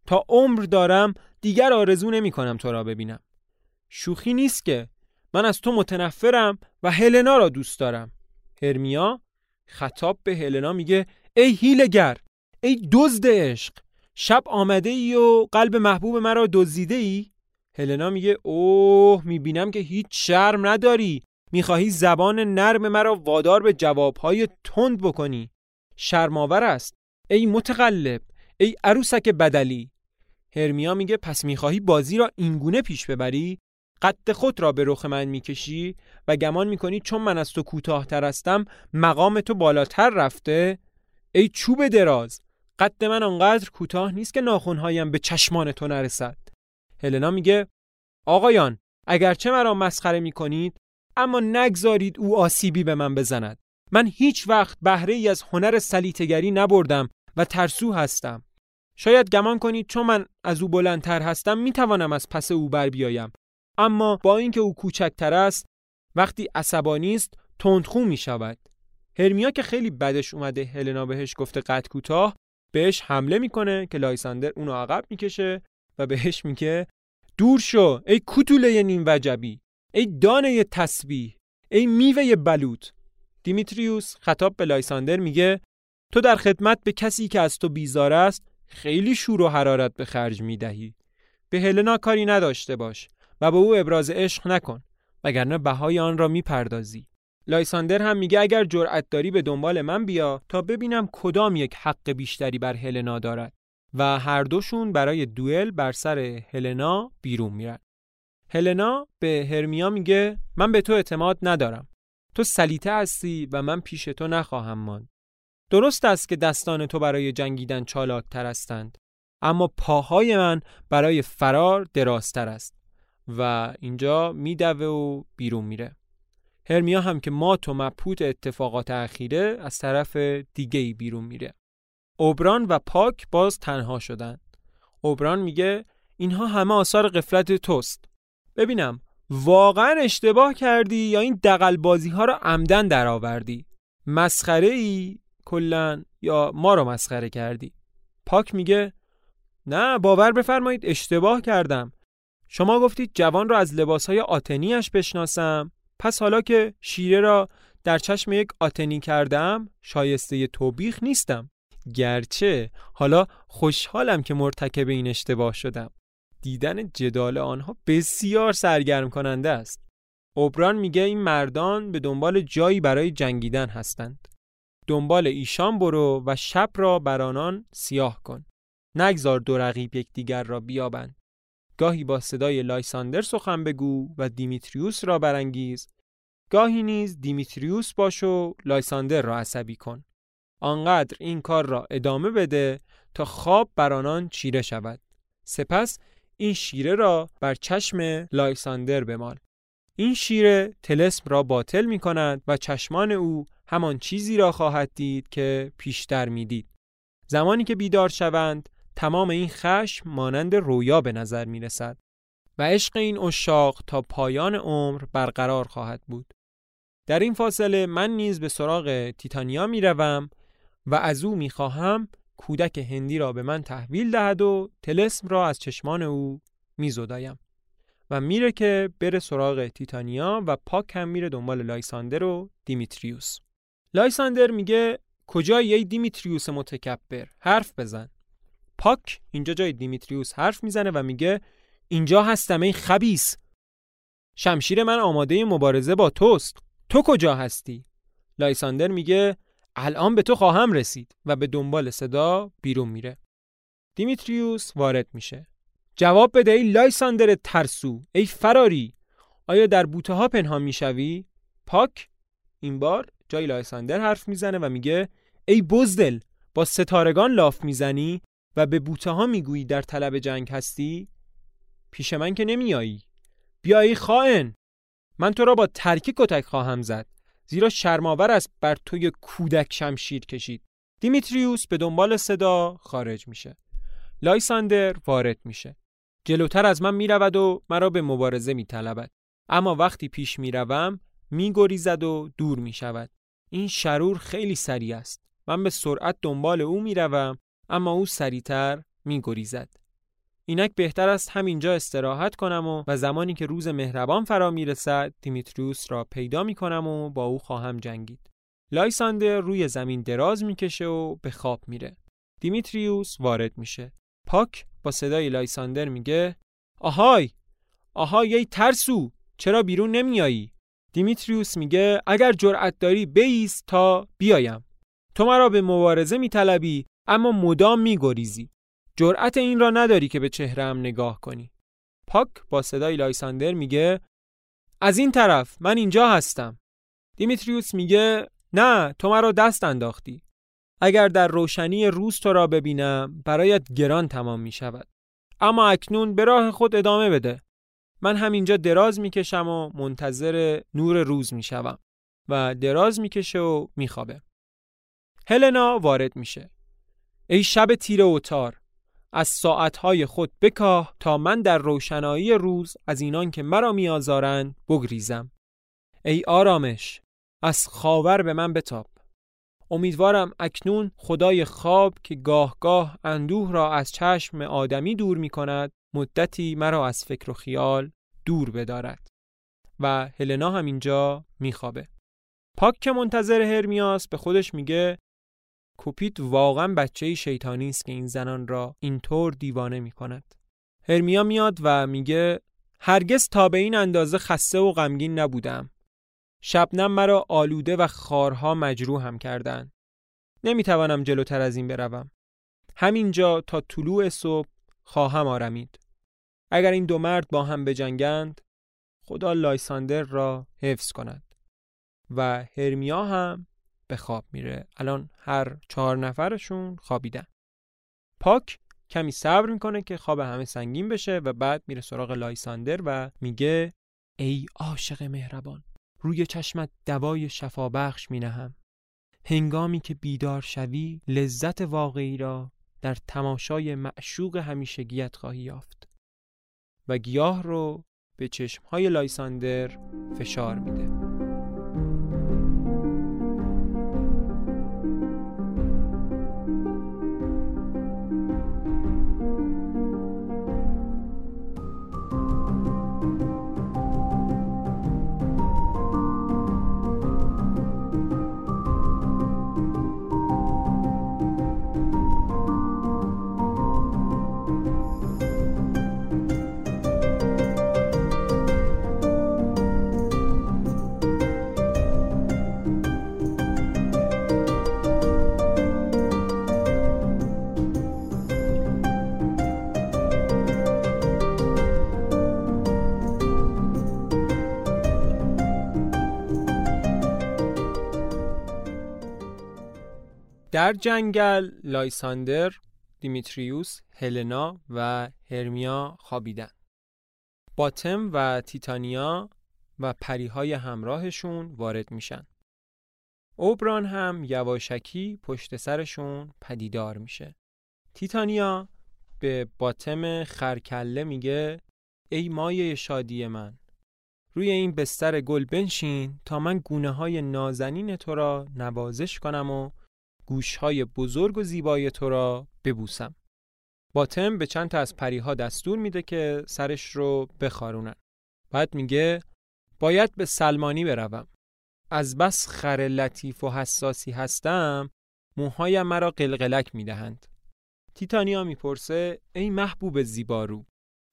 تا عمر دارم دیگر آرزو نمی کنم تو را ببینم. شوخی نیست که. من از تو متنفرم و هلنا را دوست دارم. هرمیا خطاب به هلنا میگه ای هیلگر ای دزد عشق شب آمده ای و قلب محبوب مرا دزدیده ای؟ هلنا میگه اوه می‌بینم که هیچ شرم نداری. می‌خواهی زبان نرم مرا وادار به جوابهای تند بکنی. شرماور است. ای متقلب ای عروسک بدلی. هرمیا میگه پس می‌خواهی بازی را اینگونه پیش ببری؟ قد خود را به رخ من می‌کشی و گمان می‌کنی چون من از تو کوتاهتر هستم مقام تو بالاتر رفته؟ ای چوب دراز قد من آنقدر کوتاه نیست که ناخونهایم به چشمان تو نرسد. هلنا میگه آقایان اگرچه مرا مسخره می‌کنید اما نگذارید او آسیبی به من بزند. من هیچ وقت بهره ای از هنر سلیتگری نبردم و ترسو هستم. شاید گمان کنید چون من از او بلندتر هستم می‌توانم از پس او بر بیایم. اما با اینکه او کوچکتر است وقتی عصبانی است تندخو می شود هرمیا که خیلی بدش اومده هلنا بهش گفته قد کوتاه بهش حمله می‌کنه که لایساندر اونو عقب می‌کشه. و بهش میگه دور شو ای کوتوله نیم وجبی ای دانه تسبیح ای میوه بلوط. دیمیتریوس خطاب به لایساندر میگه تو در خدمت به کسی که از تو بیزار است خیلی شور و حرارت به خرج می‌دهی. به هلنا کاری نداشته باش و به او ابراز عشق نکن وگرنه بهای آن را می‌پردازی. لایساندر هم میگه اگر جرأت داری به دنبال من بیا تا ببینم کدام یک حق بیشتری بر هلنا دارد. و هر دوشون برای دوئل بر سر هلنا بیرون میرن. هلنا به هرمیا میگه من به تو اعتماد ندارم. تو سلیته هستی و من پیش تو نخواهم ماند. درست است که دستان تو برای جنگیدن چالاکتر هستند اما پاهای من برای فرار درازتر است. و اینجا میدوه و بیرون میره. هرمیا هم که مات و مبهوت اتفاقات اخیره از طرف دیگه بیرون میره. اوبران و پاک باز تنها شدن اوبران میگه اینها همه آثار قفلت توست. ببینم واقعا اشتباه کردی یا این دقل بازی ها رو عمدن درآوردی؟ مسخره ای کلا یا ما رو مسخره کردی؟ پاک میگه نه باور بفرمایید اشتباه کردم. شما گفتید جوان را از لباسهای آتنیش بشناسم. پس حالا که شیره را در چشم یک آتنی کردم شایسته توبیخ نیستم. گرچه حالا خوشحالم که مرتکب این اشتباه شدم. دیدن جدال آنها بسیار سرگرم کننده است. اوبران میگه این مردان به دنبال جایی برای جنگیدن هستند. دنبال ایشان برو و شب را بر آنان سیاه کن. نگذار دو رقیب یکدیگر را بیابند. گاهی با صدای لایساندر سخن بگو و دیمیتریوس را برانگیز. گاهی نیز دیمیتریوس باش و لایساندر را عصبی کن. آنقدر این کار را ادامه بده تا خواب بر آنان چیره شود سپس این شیره را بر چشم لایساندر بمال این شیره تلسم را باطل می کند و چشمان او همان چیزی را خواهد دید که پیشتر می دید. زمانی که بیدار شوند تمام این خشم مانند رویا به نظر می رسد و عشق این اشاق تا پایان عمر برقرار خواهد بود. در این فاصله من نیز به سراغ تیتانیا می روم و از او می خواهم کودک هندی را به من تحویل دهد و تلسم را از چشمان او می زدایم. و میره که بره سراغ تیتانیا و پاک هم میره دنبال لایساندر و دیمیتریوس. لایساندر میگه کجایی ای دیمیتریوس متکبر حرف بزن. پاک اینجا جای دیمیتریوس حرف می‌زنه و میگه اینجا هستم ای خبیث شمشیر من آماده مبارزه با توست تو کجا هستی لایساندر میگه الان به تو خواهم رسید و به دنبال صدا بیرون میره. دیمیتریوس وارد میشه. جواب بده ای لایساندر ترسو ای فراری آیا در بوته ها پنهان می‌شوی؟ پاک؟ این بار جای لایساندر حرف می‌زنه و میگه ای بزدل با ستارگان لاف می‌زنی و به بوته ها می‌گویی در طلب جنگ هستی؟ پیش من که نمیایی بیا ای خائن! من تو را با ترکه‌ای کتک خواهم زد. زیرا شرم‌آور است بر تو ای کودک شمشیر کشید. دیمیتریوس به دنبال صدا خارج میشه. لایساندر وارد میشه. جلوتر از من می‌رود و مرا به مبارزه میطلبد. اما وقتی پیش می‌روم میگریزد و دور می‌شود. این شرور خیلی سریع است. من به سرعت دنبال او می‌روم اما او سریعتر میگریزد. اینک بهتر است همینجا استراحت کنم و, و زمانی که روز مهربان فرا می‌رسد دیمیتریوس را پیدا می‌کنم و با او خواهم جنگید. لایساندر روی زمین دراز می‌کشه و به خواب میره. دیمیتریوس وارد میشه. پاک با صدای لایساندر میگه آهای! آهای ای ترسو! چرا بیرون نمیایی دیمیتریوس میگه اگر جرأت داری بایست تا بیایم. تو مرا به مبارزه میطلبی اما مدام میگریزی. جرأت این را نداری که به چهره‌ام نگاه کنی. پاک با صدای لایساندر میگه از این طرف من اینجا هستم. دیمیتریوس میگه نه تو مرا دست انداختی. اگر در روشنی روز تو را ببینم برایت گران تمام می شود اما اکنون به راه خود ادامه بده. من همینجا دراز می‌کشم و منتظر نور روز می‌شوم و دراز می‌کشه و میخوابه. هلنا وارد میشه. ای شب تیر اوتار از ساعتهای خود بکاه تا من در روشنایی روز از اینان که مرا میآزارند بگریزم. ای آرامش از خاور به من بتاب. امیدوارم اکنون خدای خواب که گاه گاه اندوه را از چشم آدمی دور می کند مدتی مرا از فکر و خیال دور بدارد. و هلنا هم اینجا میخوابه. پاک که منتظر هرمیاس به خودش میگه کوپیت واقعا بچه شیطانی است که این زنان را اینطور دیوانه می کند. هرمیا میاد و میگه هرگز تا به این اندازه خسته و غمگین نبودم. شبنم مرا آلوده و خارها مجروحم کردند. نمی‌توانم جلوتر از این بروم. همینجا تا طلوع صبح خواهم آرمید. اگر این دو مرد با هم بجنگند خدا لایساندر را حفظ کند و هرمیا هم به خواب میره الان هر چهار نفرشون خوابیدن پاک کمی صبر می‌کنه که خواب همه سنگین بشه و بعد میره سراغ لایساندر و میگه ای عاشق مهربان روی چشمت دوای شفابخش می نهم. هنگامی که بیدار شوی لذت واقعی را در تماشای معشوق همیشگیت خواهی یافت و گیاه رو به چشمهای لایساندر فشار میده. در جنگل لایساندر، دیمیتریوس، هلنا و هرمیا خوابیدن. باتم و تیتانیا و پریهای همراهشون وارد میشن. اوبران هم یواشکی پشت سرشون پدیدار میشه. تیتانیا به باتم خرکله میگه ای مایه شادی من روی این بستر گل بنشین تا من گونه های نازنین تو را نوازش کنم و گوشهای بزرگ و زیبای تو را ببوسم. باتم به چند تا از پریها دستور میده که سرش رو بخارونن. بعد میگه باید به سلمانی بروم. از بس خر لطیف و حساسی هستم موهایم مرا قلقلک می‌دهند. تیتانیا می‌پرسه ای محبوب زیبارو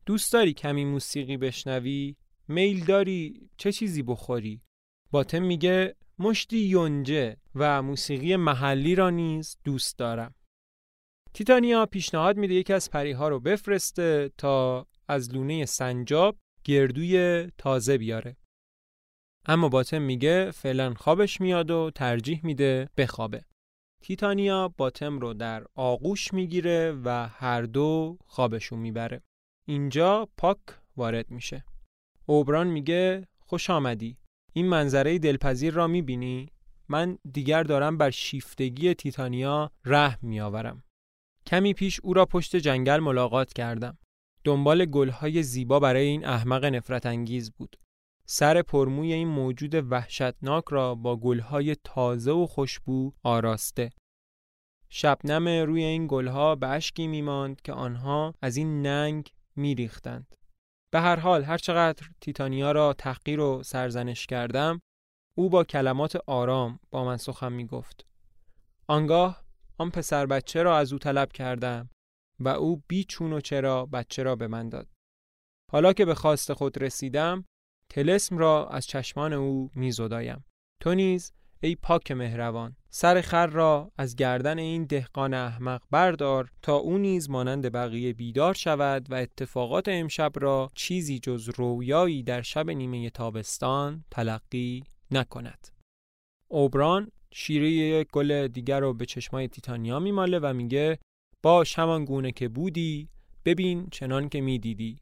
دوست داری کمی موسیقی بشنوی؟ میل داری چه چیزی بخوری؟ باتم میگه مشتی یونجه و موسیقی محلی را نیز دوست دارم. تیتانیا پیشنهاد میده یکی از پریها رو بفرسته تا از لونه سنجاب گردوی تازه بیاره. اما باتم میگه فعلا خوابش میاد و ترجیح میده بخوابه. تیتانیا باتم رو در آغوش می‌گیره و هر دو خوابشون می‌بره. اینجا پاک وارد میشه. اوبران میگه خوش آمدی. این منظره دلپذیر را می‌بینی؟ من دیگر دارم بر شیفتگی تیتانیا رحم میآورم. کمی پیش او را پشت جنگل ملاقات کردم. دنبال گلهای زیبا برای این احمق نفرت انگیز بود. سر پرموی این موجود وحشتناک را با گلهای تازه و خوشبو آراسته. شبنم روی این گلها به اشکی میماند که آنها از این ننگ میریختند. به هر حال هر چقدر تیتانیا را تحقیر و سرزنش کردم او با کلمات آرام با من سخن می گفت آنگاه آن پسر بچه را از او طلب کردم و او بی چون و چرا بچه را به من داد. حالا که به خواست خود رسیدم تلسم را از چشمان او می زدایم تو نیز ای پاک مهربان سر خر را از گردن این دهقان احمق بردار تا او نیز مانند بقیه بیدار شود و اتفاقات امشب را چیزی جز رویایی در شب نیمه تابستان تلقی نکند. اوبران شیره یک گل دیگر رو به چشمای تیتانیا میماله و میگه باش همان گونه که بودی ببین چنان که می‌دیدی.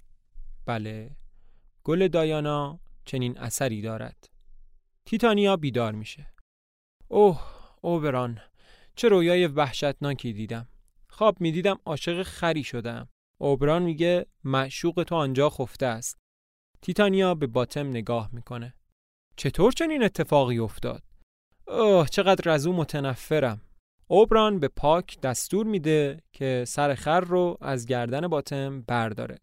بله گل دایانا چنین اثری دارد. تیتانیا بیدار میشه. اوه اوبران چه رویای وحشتناکی دیدم. خواب می‌دیدم عاشق خری شدم. اوبران میگه معشوق تو آنجا خفته است. تیتانیا به باتم نگاه می‌کنه. چطور چنین اتفاقی افتاد؟ اوه چقدر از او متنفرم. اوبران به پاک دستور میده که سر خر رو از گردن باتم برداره.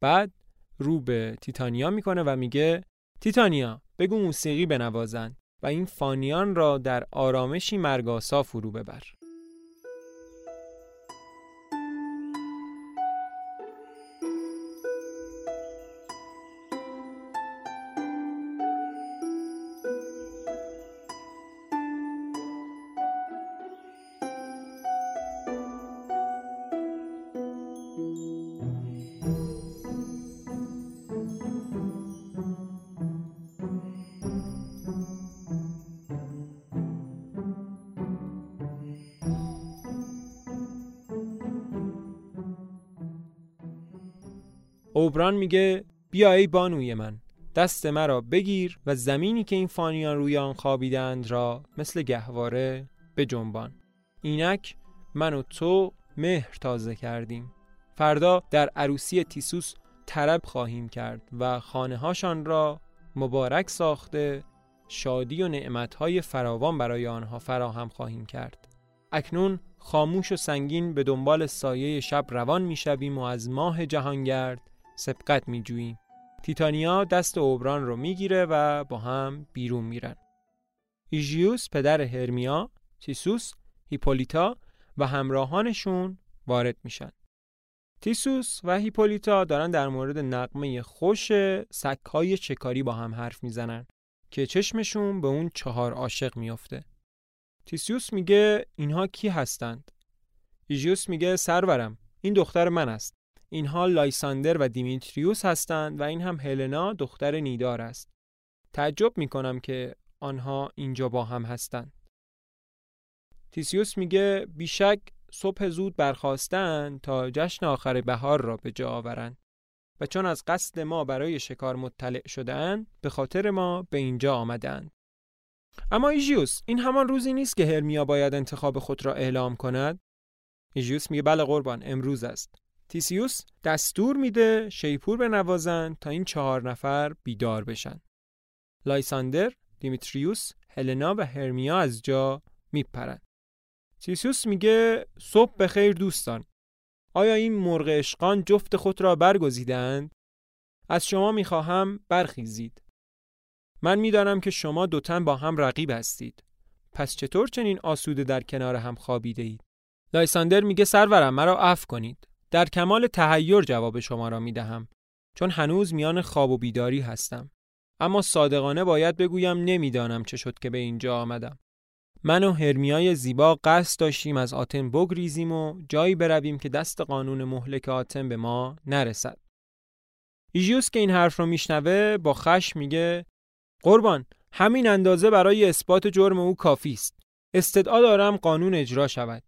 بعد رو به تیتانیا می‌کنه و میگه تیتانیا بگو موسیقی بنوازن و این فانیان را در آرامشی مرگاسا فرو ببر. اوبران میگه بیا ای بانوی من دست مرا بگیر و زمینی که این فانیان روی آن خوابیدند را مثل گهواره به جنبان اینک من و تو مهر تازه کردیم. فردا در عروسی تیسوس طرب خواهیم کرد و خانه هاشان را مبارک ساخته شادی و نعمتهای فراوان برای آنها فراهم خواهیم کرد. اکنون خاموش و سنگین به دنبال سایه شب روان می‌شویم و از ماه جهانگرد سبقت میجوییم تیتانیا دست اوبران رو می‌گیره و با هم بیرون میرن ایژیوس پدر هرمیا تیسوس هیپولیتا و همراهانشون وارد میشن تیسوس و هیپولیتا دارن در مورد نقمه خوش سکهای چکاری با هم حرف می‌زنن که چشمشون به اون چهار عاشق میافته. تیسیوس میگه اینها کی هستند؟ ایژیوس میگه سرورم این دختر من است. اینها لایساندر و دیمیتریوس هستند و این هم هلنا دختر نیدار است. تعجب می‌کنم که آنها اینجا با هم هستند. تیسیوس میگه بیشک صبح زود برخواستند تا جشن آخر بهار را به جا آورند و چون از قصد ما برای شکار مطلع شدهاند به خاطر ما به اینجا آمدند اما ایژیوس این همان روزی نیست که هرمیا باید انتخاب خود را اعلام کند ایژیوس میگه بله قربان امروز است تیسیوس دستور میده شیپور بنوازند تا این چهار نفر بیدار بشن. لایساندر، دیمیتریوس، هلنا و هرمیا از جا میپرند تیسیوس میگه صبح به خیر دوستان. آیا این مرغ عشقان جفت خود را برگزیدند؟ از شما می‌خواهم برخیزید. من می‌دانم که شما دوتن با هم رقیب هستید. پس چطور چنین آسوده در کنار هم خوابیده اید؟ لایساندر میگه سرورم مرا عفو کنید. در کمال تهیر جواب شما را می‌دهم چون هنوز میان خواب و بیداری هستم اما صادقانه باید بگویم نمی‌دانم چه شد که به اینجا آمدم من و هرمیای زیبا قصد داشتیم از آتن بگریزیم و جایی برویم که دست قانون مهلک آتن به ما نرسد. ایژیوس که این حرف رو میشنوه با خش میگه قربان همین اندازه برای اثبات جرم او کافی است. استدعا دارم قانون اجرا شود.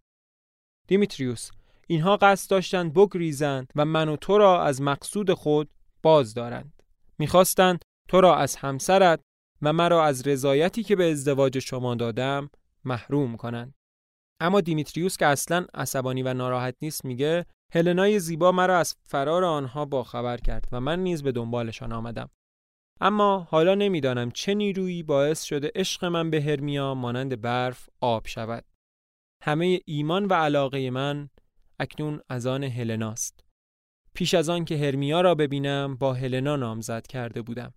دیمیتریوس اینها قصد داشتند بگریزند و من و تو را از مقصود خود باز دارند. می‌خواستند تو را از همسرت و مرا از رضایتی که به ازدواج شما دادم محروم کنند. اما دیمیتریوس که اصلا عصبانی و ناراحت نیست میگه هلنای زیبا مرا از فرار آنها باخبر کرد و من نیز به دنبالشان آمدم. اما حالا نمی‌دانم چه نیرویی باعث شده عشق من به هرمیا مانند برف آب شود. همه ایمان و علاقه من اکنون از آن هلناست. پیش از آن که هرمیا را ببینم با هلنا نامزد کرده بودم.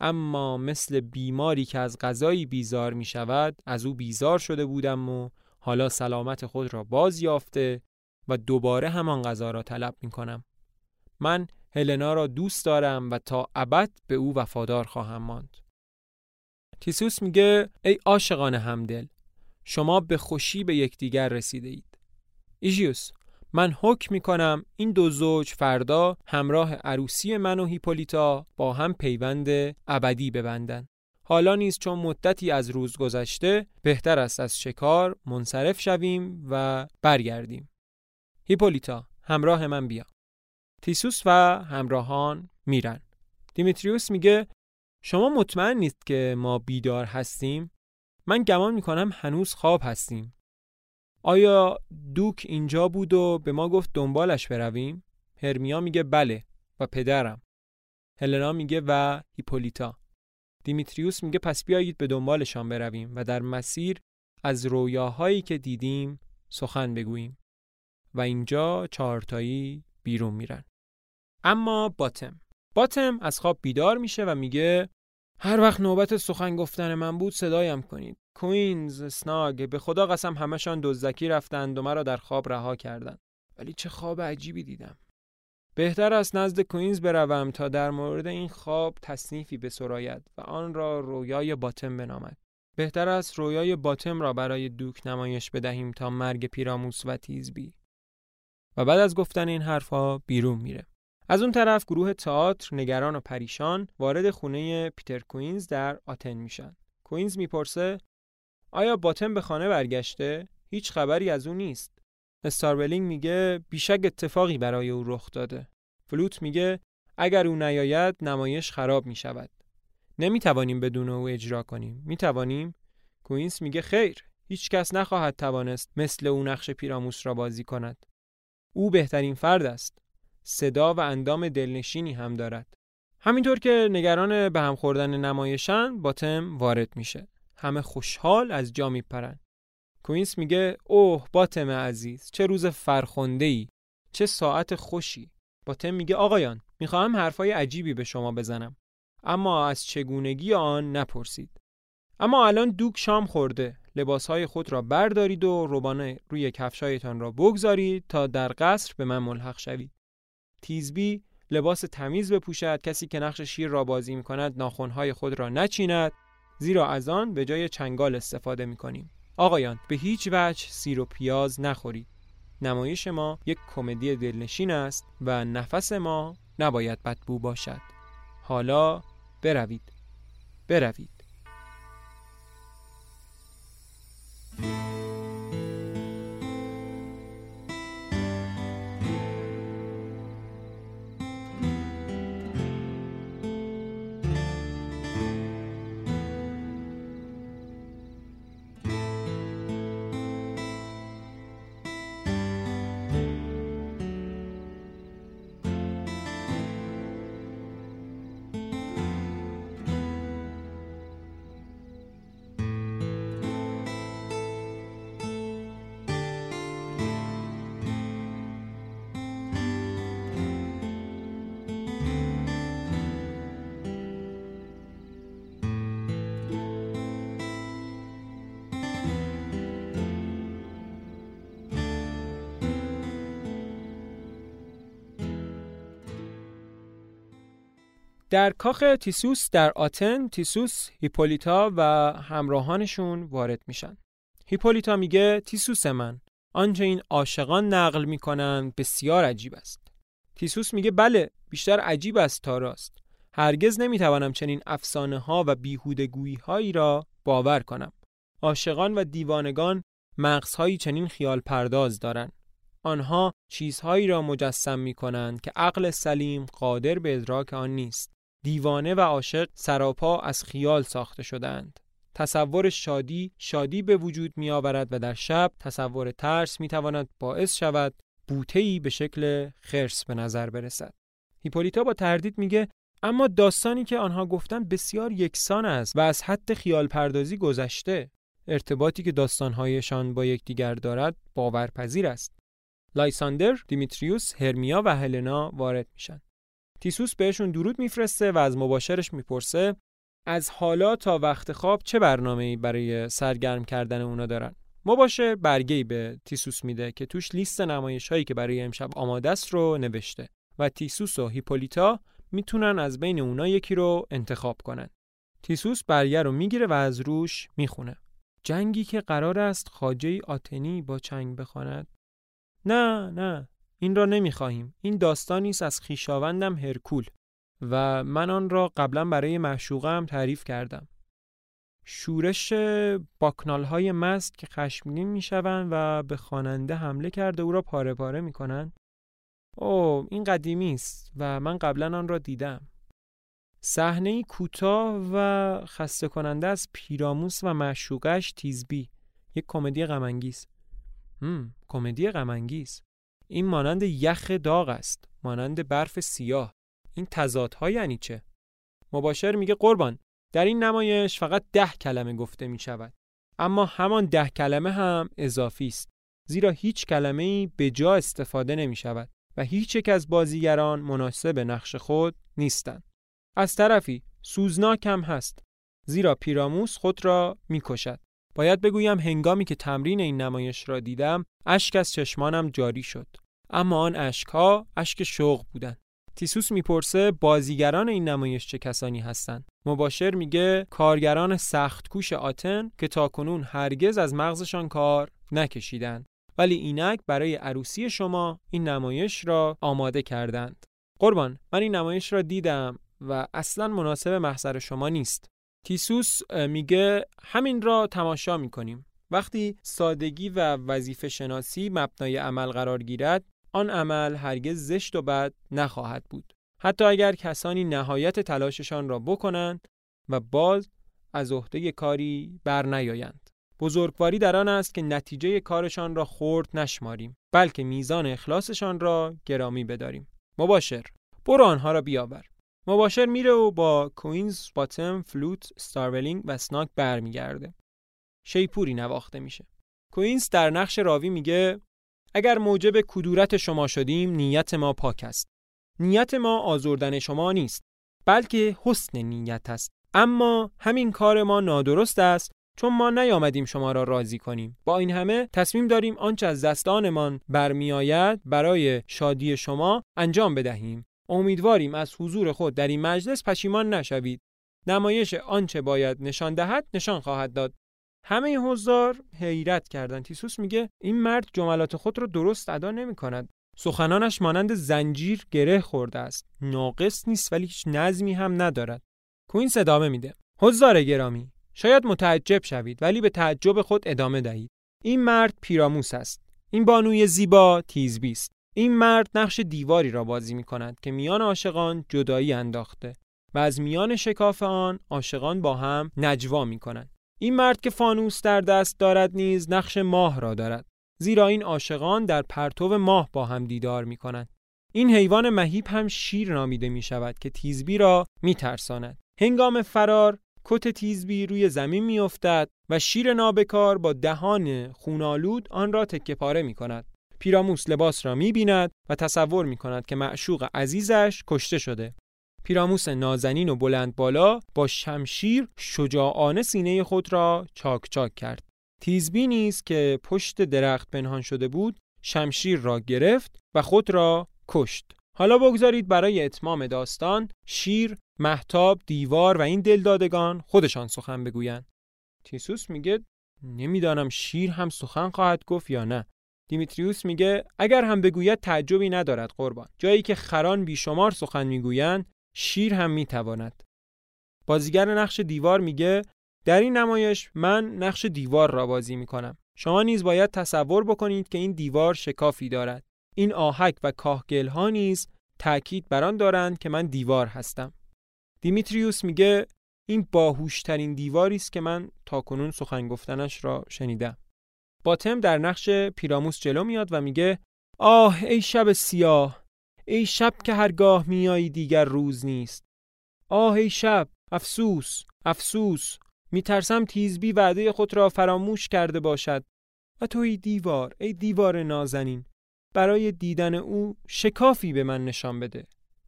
اما مثل بیماری که از غذایی بیزار می شود از او بیزار شده بودم و حالا سلامت خود را باز یافته و دوباره همان غذا را طلب می کنم. من هلنا را دوست دارم و تا ابد به او وفادار خواهم ماند. تیسوس میگه ای عاشقان همدل شما به خوشی به یکدیگر رسیده اید. ایژیوس من حکم می کنم این دو زوج فردا همراه عروسی من و هیپولیتا با هم پیوند ابدی ببندن. حالا نیز چون مدتی از روز گذشته بهتر است از شکار منصرف شویم و برگردیم. هیپولیتا همراه من بیا. تیسوس و همراهان میرن. دیمیتریوس میگه شما مطمئن نیست که ما بیدار هستیم؟ من گمان می‌کنم هنوز خواب هستیم. آیا دوک اینجا بود و به ما گفت دنبالش برویم؟ هرمیا میگه بله و پدرم. هلنا میگه و هیپولیتا. دیمیتریوس میگه پس بیایید به دنبالشان برویم و در مسیر از رویاهایی که دیدیم سخن بگوییم. و اینجا چهارتایی بیرون میرن. اما باتم. باتم از خواب بیدار میشه و میگه هر وقت نوبت سخن گفتن من بود صدایم کنید. کوینز، سناگ به خدا قسم همشان دزدکی رفتند و مرا در خواب رها کردند. ولی چه خواب عجیبی دیدم. بهتر است نزد کوینز بروم تا در مورد این خواب تصنیفی بسراید و آن را رویای باتم بنامد. بهتر است رویای باتم را برای دوک نمایش بدهیم تا مرگ پیراموس و تیزبی. و بعد از گفتن این حرفها بیرون میره. از اون طرف گروه تئاتر نگران و پریشان وارد خونه پیتر کوینز در آتن میشن. کوینز می‌پرسه آیا باتم به خانه برگشته؟ هیچ خبری از او نیست. استاربلینگ میگه بیشک اتفاقی برای او رخ داده. فلوت میگه اگر او نیاید نمایش خراب می شود نمی توانیم بدون او اجرا کنیم. می توانیم کوینس میگه خیر. هیچ کس نخواهد توانست مثل او نقش پیراموس را بازی کند. او بهترین فرد است. صدا و اندام دلنشینی هم دارد. همینطور که نگران به هم خوردن نمایشن باتم وارد میشه. همه خوشحال از جا میپرن. کوینس میگه اوه باتم عزیز چه روز فرخنده ای چه ساعت خوشی. باتم میگه آقایان می‌خواهم حرفای عجیبی به شما بزنم اما از چگونگی آن نپرسید. اما الان دوک شام خورده لباسهای خود را بردارید و روبان‌های روی کفشایتان را بگذارید تا در قصر به من ملحق شوید. تیزبی لباس تمیز بپوشد کسی که نقش شیر را بازی می کند ناخونهای خود را نچیند زیرا از آن به جای چنگال استفاده می کنیم آقایان به هیچ وجه سیر و پیاز نخورید. نمایش ما یک کمدی دلنشین است و نفس ما نباید بدبو باشد. حالا بروید. بروید. در کاخ تیسوس در آتن تیسوس هیپولیتا و همراهانشون وارد میشن. هیپولیتا میگه تیسوس من آنچه این عاشقان نقل می‌کنن بسیار عجیب است. تیسوس میگه بله بیشتر عجیب است تا راست. هرگز نمی‌توانم چنین افسانه ها و بیهودگویی هایی را باور کنم. عاشقان و دیوانگان مغزهایی چنین خیال پرداز دارند. آنها چیزهایی را مجسم می کنند که عقل سلیم قادر به ادراک آن نیست. دیوانه و عاشق سراپا از خیال ساخته شدند. تصور شادی شادی به وجود می آورد و در شب تصور ترس می تواند باعث شود بوتهی به شکل خرس به نظر برسد. هیپولیتا با تردید میگه اما داستانی که آنها گفتن بسیار یکسان است و از حد خیال پردازی گذشته. ارتباطی که داستانهایشان با یکدیگر دارد باورپذیر است. لایساندر، دیمیتریوس، هرمیا و هلنا وارد میشن. تیسوس بهشون درود میفرسته و از مباشرش می‌پرسه از حالا تا وقت خواب چه برنامه‌ای برای سرگرم کردن اونا دارن؟ مباشر برگه‌ای به تیسوس میده که توش لیست نمایش هایی که برای امشب آماده است رو نوشته و تیسوس و هیپولیتا می‌تونن از بین اونا یکی رو انتخاب کنن. تیسوس برگه رو می‌گیره و از روش می‌خونه. جنگی که قرار است خاجه آتنی با چنگ بخواند. نه نه. این را نمی‌خواهیم. این داستانی است از خیشاوندم هرکول. و من آن را قبلا برای معشوقم تعریف کردم. شورش باکنال های مست که خشمگین می‌شوند و به خواننده حمله کرده او را پاره پاره می‌کنند. او این قدیمی است و من قبلا آن را دیدم. صحنه کوتاه و خسته کننده از پیراموس و معشوقش تیزبی. یک کمدی غم کمدی غم این مانند یخ داغ است مانند برف سیاه. این تضادها یعنی چه؟ مباشر میگه قربان در این نمایش فقط ده کلمه گفته می شود اما همان ده کلمه هم اضافی است. زیرا هیچ کلمه ای به جا استفاده نمی شود و هیچ یک از بازیگران مناسب نقش خود نیستند. از طرفی سوزناک هم هست زیرا پیراموس خود را می‌کشد. باید بگویم هنگامی که تمرین این نمایش را دیدم اشک از چشمانم جاری شد. اما آن اشکها اشک شوق بودند. تیسوس می‌پرسه بازیگران این نمایش چه کسانی هستند؟ مباشر میگه کارگران سخت کوش آتن که تاکنون هرگز از مغزشان کار نکشیدند. ولی اینک برای عروسی شما این نمایش را آماده کردند. قربان من این نمایش را دیدم و اصلا مناسب محضر شما نیست. تیسوس میگه همین را تماشا می‌کنیم وقتی سادگی و وظیفه شناسی مبنای عمل قرار گیرد آن عمل هرگز زشت و بد نخواهد بود حتی اگر کسانی نهایت تلاششان را بکنند و باز از عهده کاری بر نیایند. بزرگواری در آن است که نتیجه کارشان را خورد نشماریم بلکه میزان اخلاصشان را گرامی بداریم. مباشر برو آنها را بیاور. مباشر میره و با کوینز، باتم، فلوت، ستارولینگ و سناک برمیگرده. شیپوری نواخته میشه. کوینز در نقش راوی میگه اگر موجب کدورت شما شدیم نیت ما پاک است. نیت ما آزردن شما نیست بلکه حسن نیت است. اما همین کار ما نادرست است چون ما نیامدیم شما را راضی کنیم با این همه تصمیم داریم آنچه از دستانمان برمیآید برای شادی شما انجام بدهیم امیدواریم از حضور خود در این مجلس پشیمان نشوید. نمایش آنچه باید نشان دهد نشان خواهد داد. همه حضار حیرت کردند. تیسوس میگه این مرد جملات خود را درست ادا نمی کند سخنانش مانند زنجیر گره خورده است. ناقص نیست ولی هیچ نظمی هم ندارد. کوین ادامه میده. حضار گرامی شاید متعجب شوید ولی به تعجب خود ادامه دهید. این مرد پیراموس است. این بانوی زیبا تیزبی است این مرد نقش دیواری را بازی می کند که میان عاشقان جدایی انداخته و از میان شکاف آن عاشقان با هم نجوا می کنند این مرد که فانوس در دست دارد نیز نقش ماه را دارد زیرا این عاشقان در پرتو ماه با هم دیدار می کنند این حیوان مهیب هم شیر نامیده می شود که تیزبی را می ترساند. هنگام فرار کت تیزبی روی زمین می افتد و شیر نابکار با دهان خونالود آن را تکه پاره می کند. پیراموس لباس را می بیند و تصور می کند که معشوق عزیزش کشته شده. پیراموس نازنین و بلند بالا با شمشیر شجاعانه سینه خود را چاک چاک کرد. تیزبی نیز که پشت درخت پنهان شده بود شمشیر را گرفت و خود را کشت. حالا بگذارید برای اتمام داستان شیر، محتاب، دیوار و این دلدادگان خودشان سخن بگویند. تیسوس میگه نمی‌دانم شیر هم سخن خواهد گفت یا نه. دیمیتریوس میگه اگر هم بگوید تعجبی ندارد قربان. جایی که خران بیشمار سخن می‌گویند شیر هم می‌تواند. بازیگر نقش دیوار میگه در این نمایش من نقش دیوار را بازی می‌کنم. شما نیز باید تصور بکنید که این دیوار شکافی دارد. این آهک و کاهگل ها نیز تأکید بر آن دارند که من دیوار هستم. دیمیتریوس میگه این باهوشترین دیواری است که من تاکنون سخن گفتنش را شنیدم. باتم در نقش پیراموس جلو میاد و میگه آه ای شب سیاه ای شب که هرگاه میایی دیگر روز نیست. آه ای شب افسوس افسوس میترسم تیزبی وعده خود را فراموش کرده باشد. و تو ای دیوار ای دیوار نازنین برای دیدن او شکافی به من نشان بده.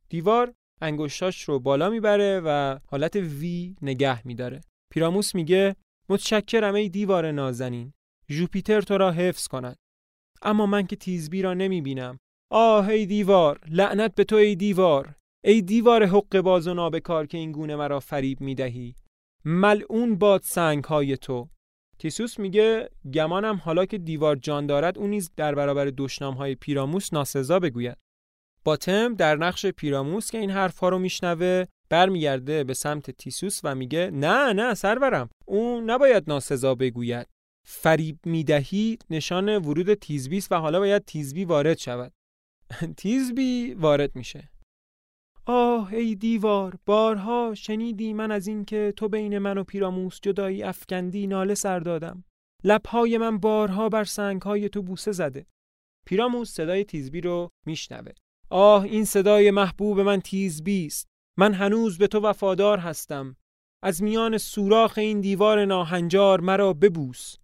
دیوار انگشتاش رو بالا می‌بره و حالت وی نگه میداره. پیراموس میگه متشکرم ای دیوار نازنین. جوپیتر تو را حفظ کند. اما من که تیزبی را نمی‌بینم. آه ای دیوار لعنت به تو ای دیوار. ای دیوار حق باز و نابکار که این گونه مرا فریب می‌دهی. ملعون باد سنگ های تو. تیسوس میگه گمانم حالا که دیوار جان دارد اون نیز در برابر دشنام های پیراموس ناسزا بگوید. باتم در نقش پیراموس که این حرفها رو میشنوه برمیگرده به سمت تیسوس و میگه نه نه سرورم. اون نباید ناسزا بگوید. فریب می‌دهی نشان ورود تیزبی و حالا باید تیزبی وارد شود. تیزبی وارد میشه. آه ای دیوار بارها شنیدی من از اینکه تو بین من و پیراموس جدایی افکندی ناله سر دادم. لبهای من بارها بر سنگهای تو بوسه زده. پیراموس صدای تیزبی رو میشنوه. آه این صدای محبوب من تیزبی است. من هنوز به تو وفادار هستم. از میان سوراخ این دیوار ناهنجار مرا ببوس.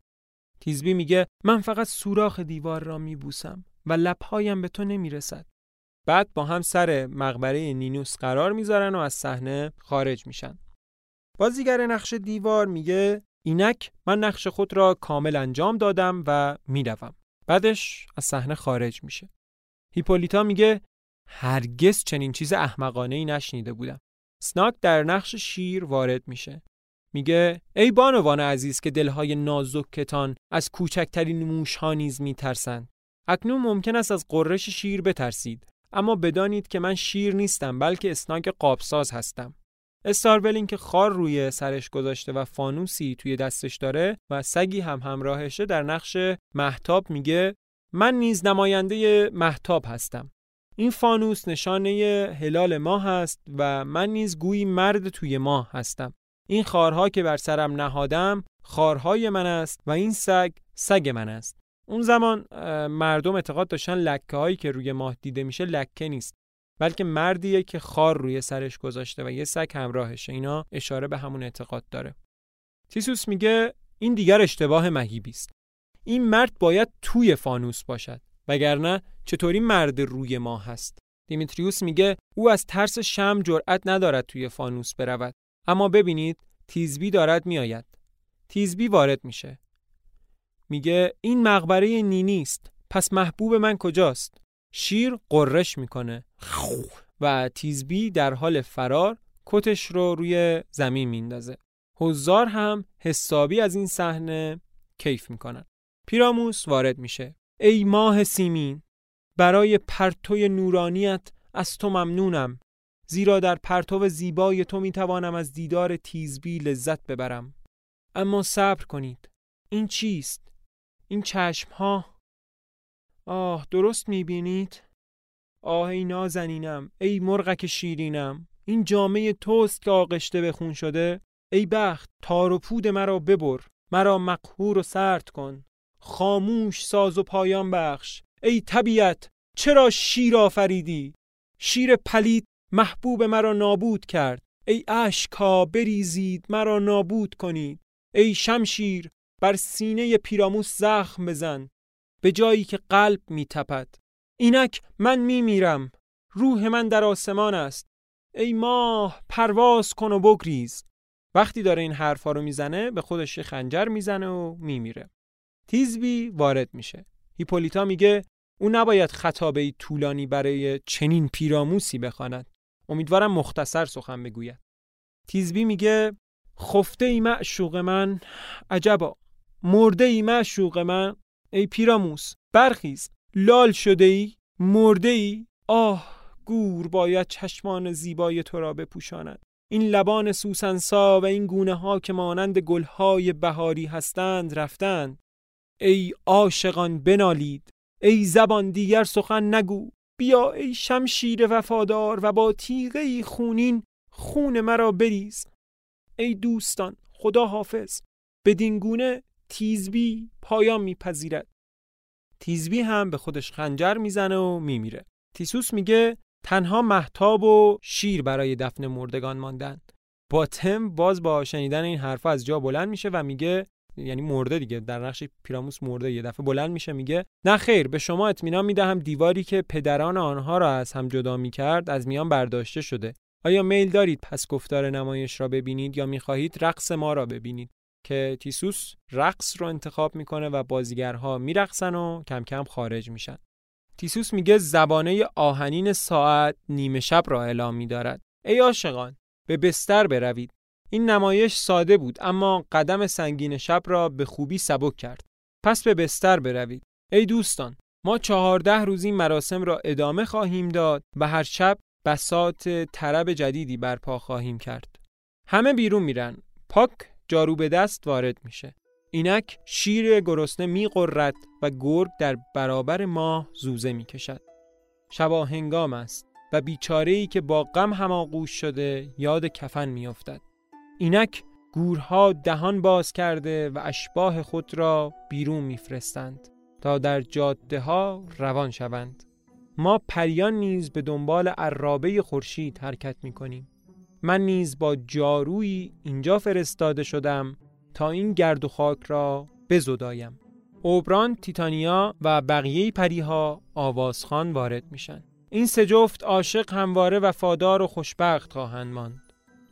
تیزبی میگه من فقط سوراخ دیوار را میبوسم و لبهایم به تو نمی‌رسد. بعد با هم سر مقبره نینوس قرار می‌ذارن و از صحنه خارج میشن. بازیگر نقش دیوار میگه اینک من نقش خود را کامل انجام دادم و می‌روم. بعدش از صحنه خارج میشه. هیپولیتا میگه هرگز چنین چیز احمقانه ای نشنیده بودم. سناک در نقش شیر وارد میشه. میگه ای بانوان عزیز که دلهای نازکتان از کوچکترین موشها نیز میترسند. اکنون ممکن است از قررش شیر بترسید اما بدانید که من شیر نیستم بلکه اسناک قابساز هستم. استارولین که خار روی سرش گذاشته و فانوسی توی دستش داره و سگی هم همراهشه در نقش محتاب میگه من نیز نماینده محتاب هستم. این فانوس نشانه هلال ماه است و من نیز گویی مرد توی ماه هستم. این خارها که بر سرم نهادم خارهای من است و این سگ سگ من است. اون زمان مردم اعتقاد داشتن لکه هایی که روی ماه دیده میشه لکه نیست بلکه مردیه که خار روی سرش گذاشته و یه سگ همراهشه. اینا اشاره به همون اعتقاد داره. تیسوس میگه این دیگر اشتباه مهیبی است. این مرد باید توی فانوس باشد وگرنه چطوری مرد روی ماه هست؟ دیمیتریوس میگه او از ترس شم جرأت ندارد توی فانوس برود. اما ببینید تیزبی دارد میآید. تیزبی وارد میشه. میگه این مقبره نینی است. پس محبوب من کجاست؟ شیر قررش می‌کنه. و تیزبی در حال فرار کتش رو روی زمین میندازه. حضار هم حسابی از این صحنه کیف می‌کنن. پیراموس وارد میشه. ای ماه سیمین برای پرتوی نورانیت از تو ممنونم. زیرا در پرتو زیبای تو می‌توانم از دیدار تیزبی لذت ببرم. اما صبر کنید. این چیست؟ این چشم ها آه درست می‌بینید؟ آه ای نازنینم. ای مرغک شیرینم. این جامعه توست که آغشته به خون شده. ای بخت تار و پود مرا ببر. مرا مقهور و سرد کن. خاموش ساز و پایان بخش. ای طبیعت چرا شیر آفریدی؟ شیر پلید محبوب مرا نابود کرد. ای اشکا بریزید مرا نابود کنید. ای شمشیر بر سینه پیراموس زخم بزن. به جایی که قلب میتپد اینک من میمیرم روح من در آسمان است. ای ماه پرواز کن و بگریز. وقتی داره این حرفا رو می‌زنه به خودش خنجر می‌زنه و میمیره. تیزبی وارد میشه. هیپولیتا میگه او نباید خطابه طولانی برای چنین پیراموسی بخواند. امیدوارم مختصر سخن بگوید. تیزبی میگه خفته ای معشوق من عجبا. مرده ای معشوق من ای پیراموس برخیز. لال شده ای مرده ای آه گور باید چشمان زیبای تو را بپوشاند. این لبان سوسنسا و این گونه ها که مانند گلهای بهاری هستند رفتند. ای عاشقان بنالید. ای زبان دیگر سخن نگو. بیا ای شمشیر وفادار و با تیغه خونین خون مرا بریز. ای دوستان خدا حافظ. بدین گونه تیزبی پایان میپذیرد. تیزبی هم به خودش خنجر می‌زنه و میمیره. تیسوس میگه تنها محتاب و شیر برای دفن مردگان ماندند باتم باز با شنیدن این حرفا از جا بلند میشه و میگه یعنی مرده دیگه در نقش پیراموس مرده یه دفعه بلند میشه میگه نه خیر به شما اطمینان می‌دهم دیواری که پدران آنها را از هم جدا می‌کرد از میان برداشته شده. آیا میل دارید پس گفتار نمایش را ببینید یا می‌خواهید رقص ما را ببینید؟ که تیسوس رقص رو انتخاب می‌کنه و بازیگرها میرقصن و کم کم خارج میشن. تیسوس میگه زبانه آهنین ساعت نیمه شب را اعلام میدارد. ای عاشقان به بستر بروید. این نمایش ساده بود اما قدم سنگین شب را به خوبی سبک کرد. پس به بستر بروید. ای دوستان ما چهارده روز این مراسم را ادامه خواهیم داد و هر شب بسات طرب جدیدی برپا خواهیم کرد. همه بیرون میرن. پاک جارو به دست وارد میشه. اینک شیر گرسنه میقرد و گرگ در برابر ماه زوزه می‌کشد. شبا هنگام است و بیچاره ای که با غم هماغوش شده یاد کفن میافتد. اینک گورها دهان باز کرده و اشباه خود را بیرون میفرستند تا در جاده ها روان شوند. ما پریان نیز به دنبال عرابه خورشید حرکت می کنیم من نیز با جارویی اینجا فرستاده شدم تا این گرد و خاک را بزدایم. اوبران، تیتانیا و بقیه پریها آوازخان وارد میشن. این سه جفت عاشق همواره وفادار و خوشبخت خواهند ماند.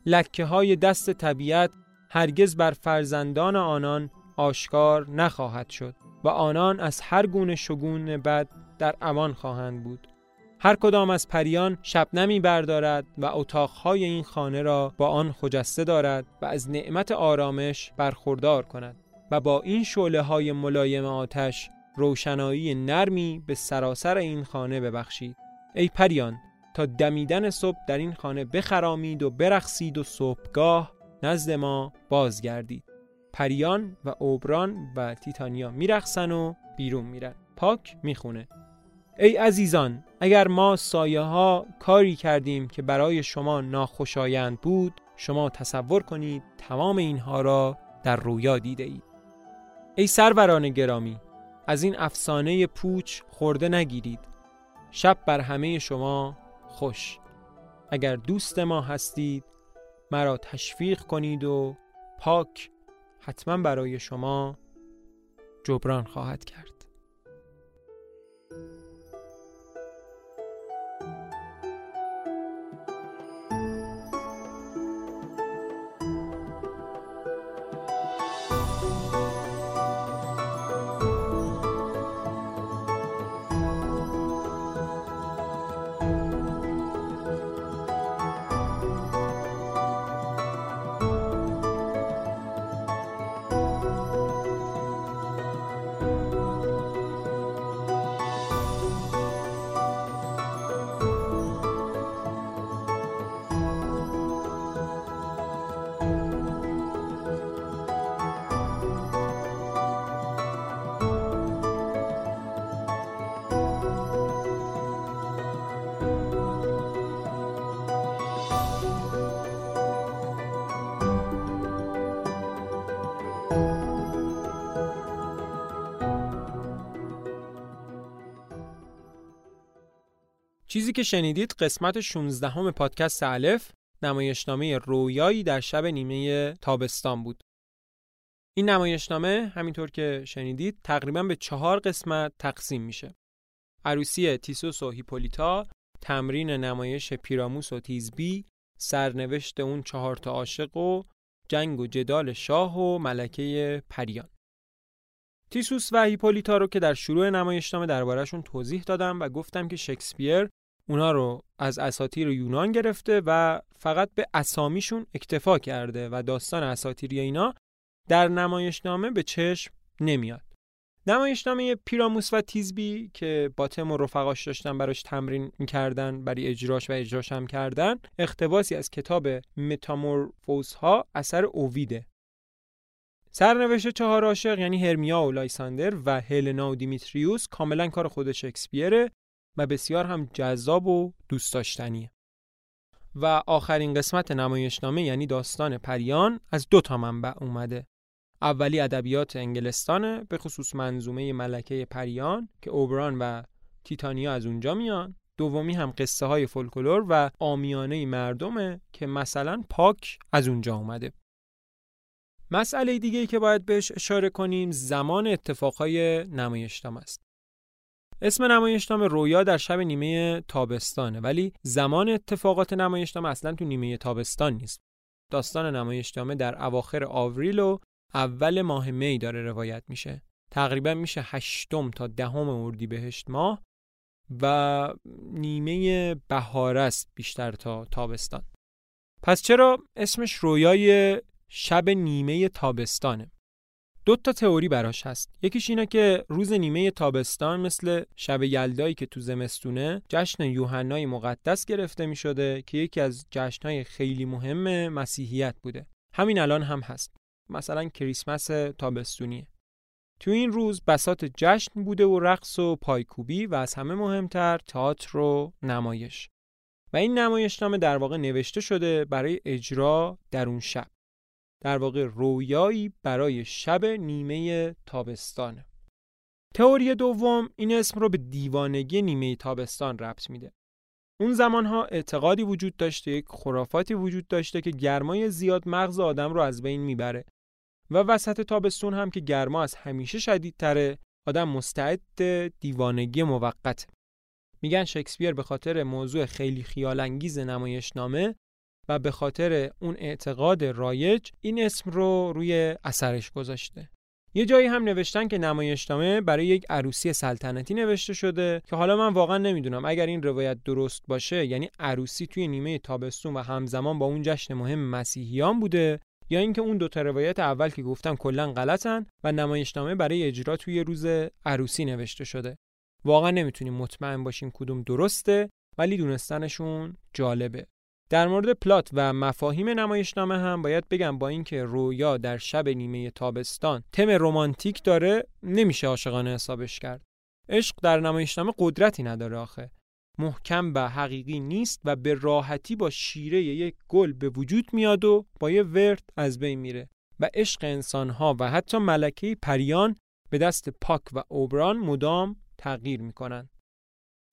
لکه های دست طبیعت هرگز بر فرزندان آنان آشکار نخواهد شد و آنان از هر گونه شگون بد در امان خواهند بود. هر کدام از پریان شبنمی بردارد و اتاقهای این خانه را با آن خجسته دارد و از نعمت آرامش برخوردار کند و با این شعله های ملایم آتش روشنایی نرمی به سراسر این خانه ببخشید. ای پریان تا دمیدن صبح در این خانه بخرامید و برخصید و صبحگاه نزد ما بازگردید. پریان و اوبران و تیتانیا میرخسن و بیرون میرن. پاک می‌خونه. ای عزیزان اگر ما سایه ها کاری کردیم که برای شما ناخوشایند بود شما تصور کنید تمام اینها را در رویا دیده اید. ای سروران گرامی از این افسانه پوچ خورده نگیرید. شب بر همه شما خوش. اگر دوست ما هستید مرا تشویق کنید و پاک حتما برای شما جبران خواهد کرد. چیزی که شنیدید قسمت 16 همه پادکست الف نمایشنامه رویایی در شب نیمه تابستان بود. این نمایشنامه همینطور که شنیدید تقریبا به چهار قسمت تقسیم میشه. عروسی تیسوس و هیپولیتا، تمرین نمایش پیراموس و تیزبی، سرنوشت اون چهار تا عاشق و جنگ و جدال شاه و ملکه پریان. تیسوس و هیپولیتا رو که در شروع نمایشنامه دربارهشون توضیح دادم و گفتم که شکسپیر اونا رو از اساطیر یونان گرفته و فقط به اسامیشون اکتفا کرده و داستان اساطیری اینا در نمایشنامه به چشم نمیاد. نمایشنامه پیراموس و تیزبی که باتم و رفقاش داشتن براش تمرین می‌کردن برای اجراش و اجراش هم کردن اختباسی از کتاب متامورفوز ها اثر اوویده سرنوشت چهار عاشق یعنی هرمیا و لایساندر و هلنا و دیمیتریوس کاملا کار خود شکسپیره و بسیار هم جذاب و دوست داشتنیه. و آخرین قسمت نمایشنامه یعنی داستان پریان از دو تا منبع اومده. اولی ادبیات انگلستانه به خصوص منظومه ملکه پریان که اوبران و تیتانیا از اونجا میان. دومی هم قصه های فولکلور و آمیانه مردمه که مثلا پاک از اونجا اومده. مسئله دیگه که باید بهش اشاره کنیم زمان اتفاقهای نمایشنامه است. اسم نمایشنامه رویا در شب نیمه تابستانه ولی زمان اتفاقات نمایشنامه اصلا تو نیمه تابستان نیست. داستان نمایشنامه در اواخر آوریل و اول ماه می داره روایت میشه. تقریبا میشه هشتم تا دهم اردیبهشت ماه و نیمه بهار است بیشتر تا تابستان. پس چرا اسمش رویای شب نیمه تابستانه؟ دو تا تئوری براش هست. یکیش اینه که روز نیمه تابستان مثل شب یلدایی که تو زمستونه جشن یوحنای مقدس گرفته می شده که یکی از جشنهای خیلی مهم مسیحیت بوده. همین الان هم هست. مثلا کریسمس تابستونیه. تو این روز بسات جشن بوده و رقص و پایکوبی و از همه مهمتر تئاتر و نمایش. و این نمایشنامه در واقع نوشته شده برای اجرا در اون شب. در واقع رویایی برای شب نیمه تابستانه. تئوری دوم این اسم رو به دیوانگی نیمه تابستان ربط میده. اون زمانها اعتقادی وجود داشته یک خرافاتی وجود داشته که گرمای زیاد مغز آدم رو از بین می‌بره و وسط تابستون هم که گرما از همیشه شدیدتره آدم مستعد دیوانگی موقت. میگن شکسپیر به خاطر موضوع خیلی خیالانگیز نمایشنامه و به خاطر اون اعتقاد رایج این اسم رو روی اثرش گذاشته. یه جایی هم نوشتن که نمایشنامه برای یک عروسی سلطنتی نوشته شده که حالا من واقعا نمی‌دونم. اگر این روایت درست باشه یعنی عروسی توی نیمه تابستون و همزمان با اون جشن مهم مسیحیان بوده یا اینکه اون دو تا روایت اول که گفتم کلا غلطن و نمایشنامه برای اجرا توی روز عروسی نوشته شده. واقعا نمی‌تونیم مطمئن باشیم کدوم درسته ولی دونستنشون جالبه. در مورد پلات و مفاهیم نمایشنامه هم باید بگم با اینکه رویا در شب نیمه تابستان تم رومانتیک داره نمیشه عاشقانه حسابش کرد. عشق در نمایشنامه قدرتی نداره آخه. محکم و حقیقی نیست و به راحتی با شیره یک گل به وجود میاد و با یه ورد از بین میره و عشق انسانها و حتی ملکه پریان به دست پاک و اوبران مدام تغییر می‌کنن.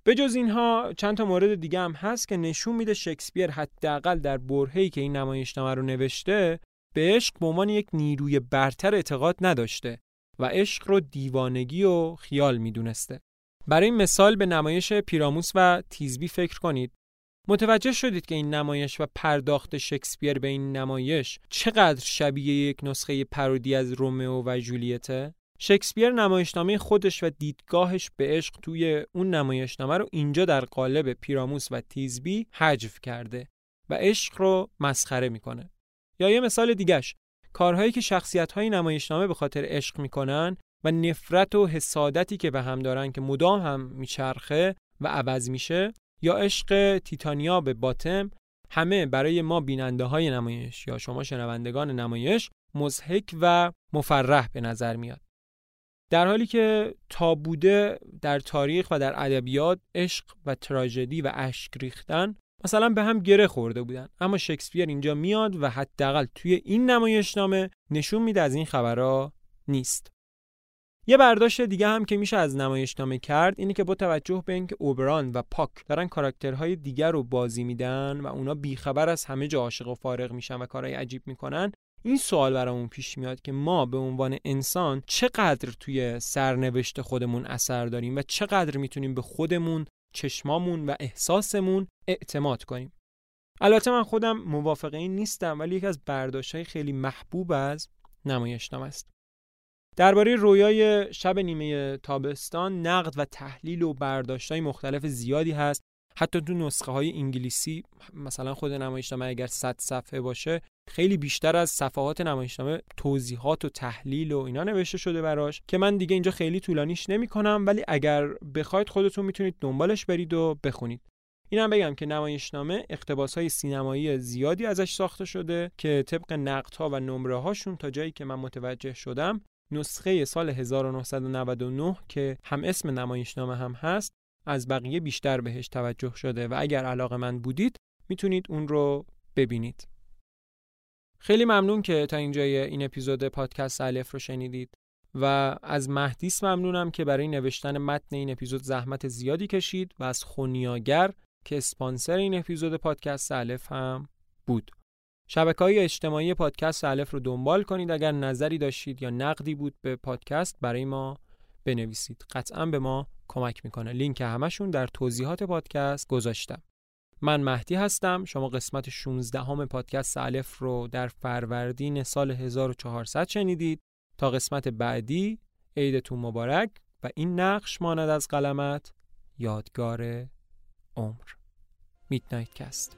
به جز اینها چند تا مورد دیگه هم هست که نشون میده شکسپیر حداقل در برهه‌ای که این نمایشنامه رو نوشته به عشق به عنوان یک نیروی برتر اعتقاد نداشته و عشق رو دیوانگی و خیال می‌دونسته. برای مثال به نمایش پیراموس و تیزبی فکر کنید. متوجه شدید که این نمایش و پرداخت شکسپیر به این نمایش چقدر شبیه یک نسخه پرودی از رومئو و جولیته؟ شکسپیر نمایشنامه خودش و دیدگاهش به عشق توی اون نمایشنامه رو اینجا در قالب پیراموس و تیزبی حجف کرده و عشق رو مسخره می‌کنه. یا یه مثال دیگهش کارهایی که شخصیت های نمایشنامه به خاطر عشق می‌کنن و نفرت و حسادتی که به هم دارن که مدام هم میچرخه و عوض میشه یا عشق تیتانیا به باتم همه برای ما بیننده های نمایش یا شما شنوندگان نمایش مزهک و مفرح به نظر میاد در حالی که تا بوده در تاریخ و در ادبیات عشق و تراژدی و اشک ریختن مثلا به هم گره خورده بودن. اما شکسپیر اینجا میاد و حداقل توی این نمایشنامه نشون میده از این خبرها نیست. یه برداشت دیگه هم که میشه از نمایشنامه کرد اینه که با توجه به اینکه اوبران و پاک دارن کاراکترهای دیگر رو بازی میدن و اونا بیخبر از همه جا عاشق و فارغ میشن و کارهای عجیب می‌کنن این سوال برامون پیش میاد که ما به عنوان انسان چقدر توی سرنوشت خودمون اثر داریم و چقدر می‌تونیم به خودمون چشمامون و احساسمون اعتماد کنیم. البته من خودم موافقه این نیستم ولی یکی از برداشت‌های خیلی محبوب از نمایشنامه است. درباره رویای شب نیمه تابستان نقد و تحلیل و برداشت‌های مختلف زیادی هست حتی تو نسخه های انگلیسی مثلا خود نمایشنامه اگر 100 صفحه باشه خیلی بیشتر از صفحات نمایشنامه توضیحات و تحلیل و اینا نوشته شده براش که من دیگه اینجا خیلی طولانیش نمی کنم ولی اگر بخواید خودتون می‌تونید دنبالش برید و بخونید. اینم بگم که نمایشنامه اقتباس های سینمایی زیادی ازش ساخته شده که طبق نقد ها و نمره هاشون تا جایی که من متوجه شدم نسخه سال 1999 که هم اسم نمایشنامه هم هست از بقیه بیشتر بهش توجه شده و اگر علاقه من بودید می‌تونید اون رو ببینید. خیلی ممنون که تا اینجای این اپیزود پادکست الف رو شنیدید و از مهدیس ممنونم که برای نوشتن متن این اپیزود زحمت زیادی کشید و از خونیاگر که اسپانسر این اپیزود پادکست الف هم بود. شبکه های اجتماعی پادکست الف رو دنبال کنید اگر نظری داشتید یا نقدی بود به پادکست برای ما بنویسید. قطعا به ما کمک می‌کنه. لینک همشون در توضیحات پادکست گذاشتم. من مهدی هستم. شما قسمت 16 هم پادکست الف رو در فروردین سال 1400 شنیدید. تا قسمت بعدی عیدتون مبارک و این نقش ماند از قلمت یادگار عمر. Midnight Cast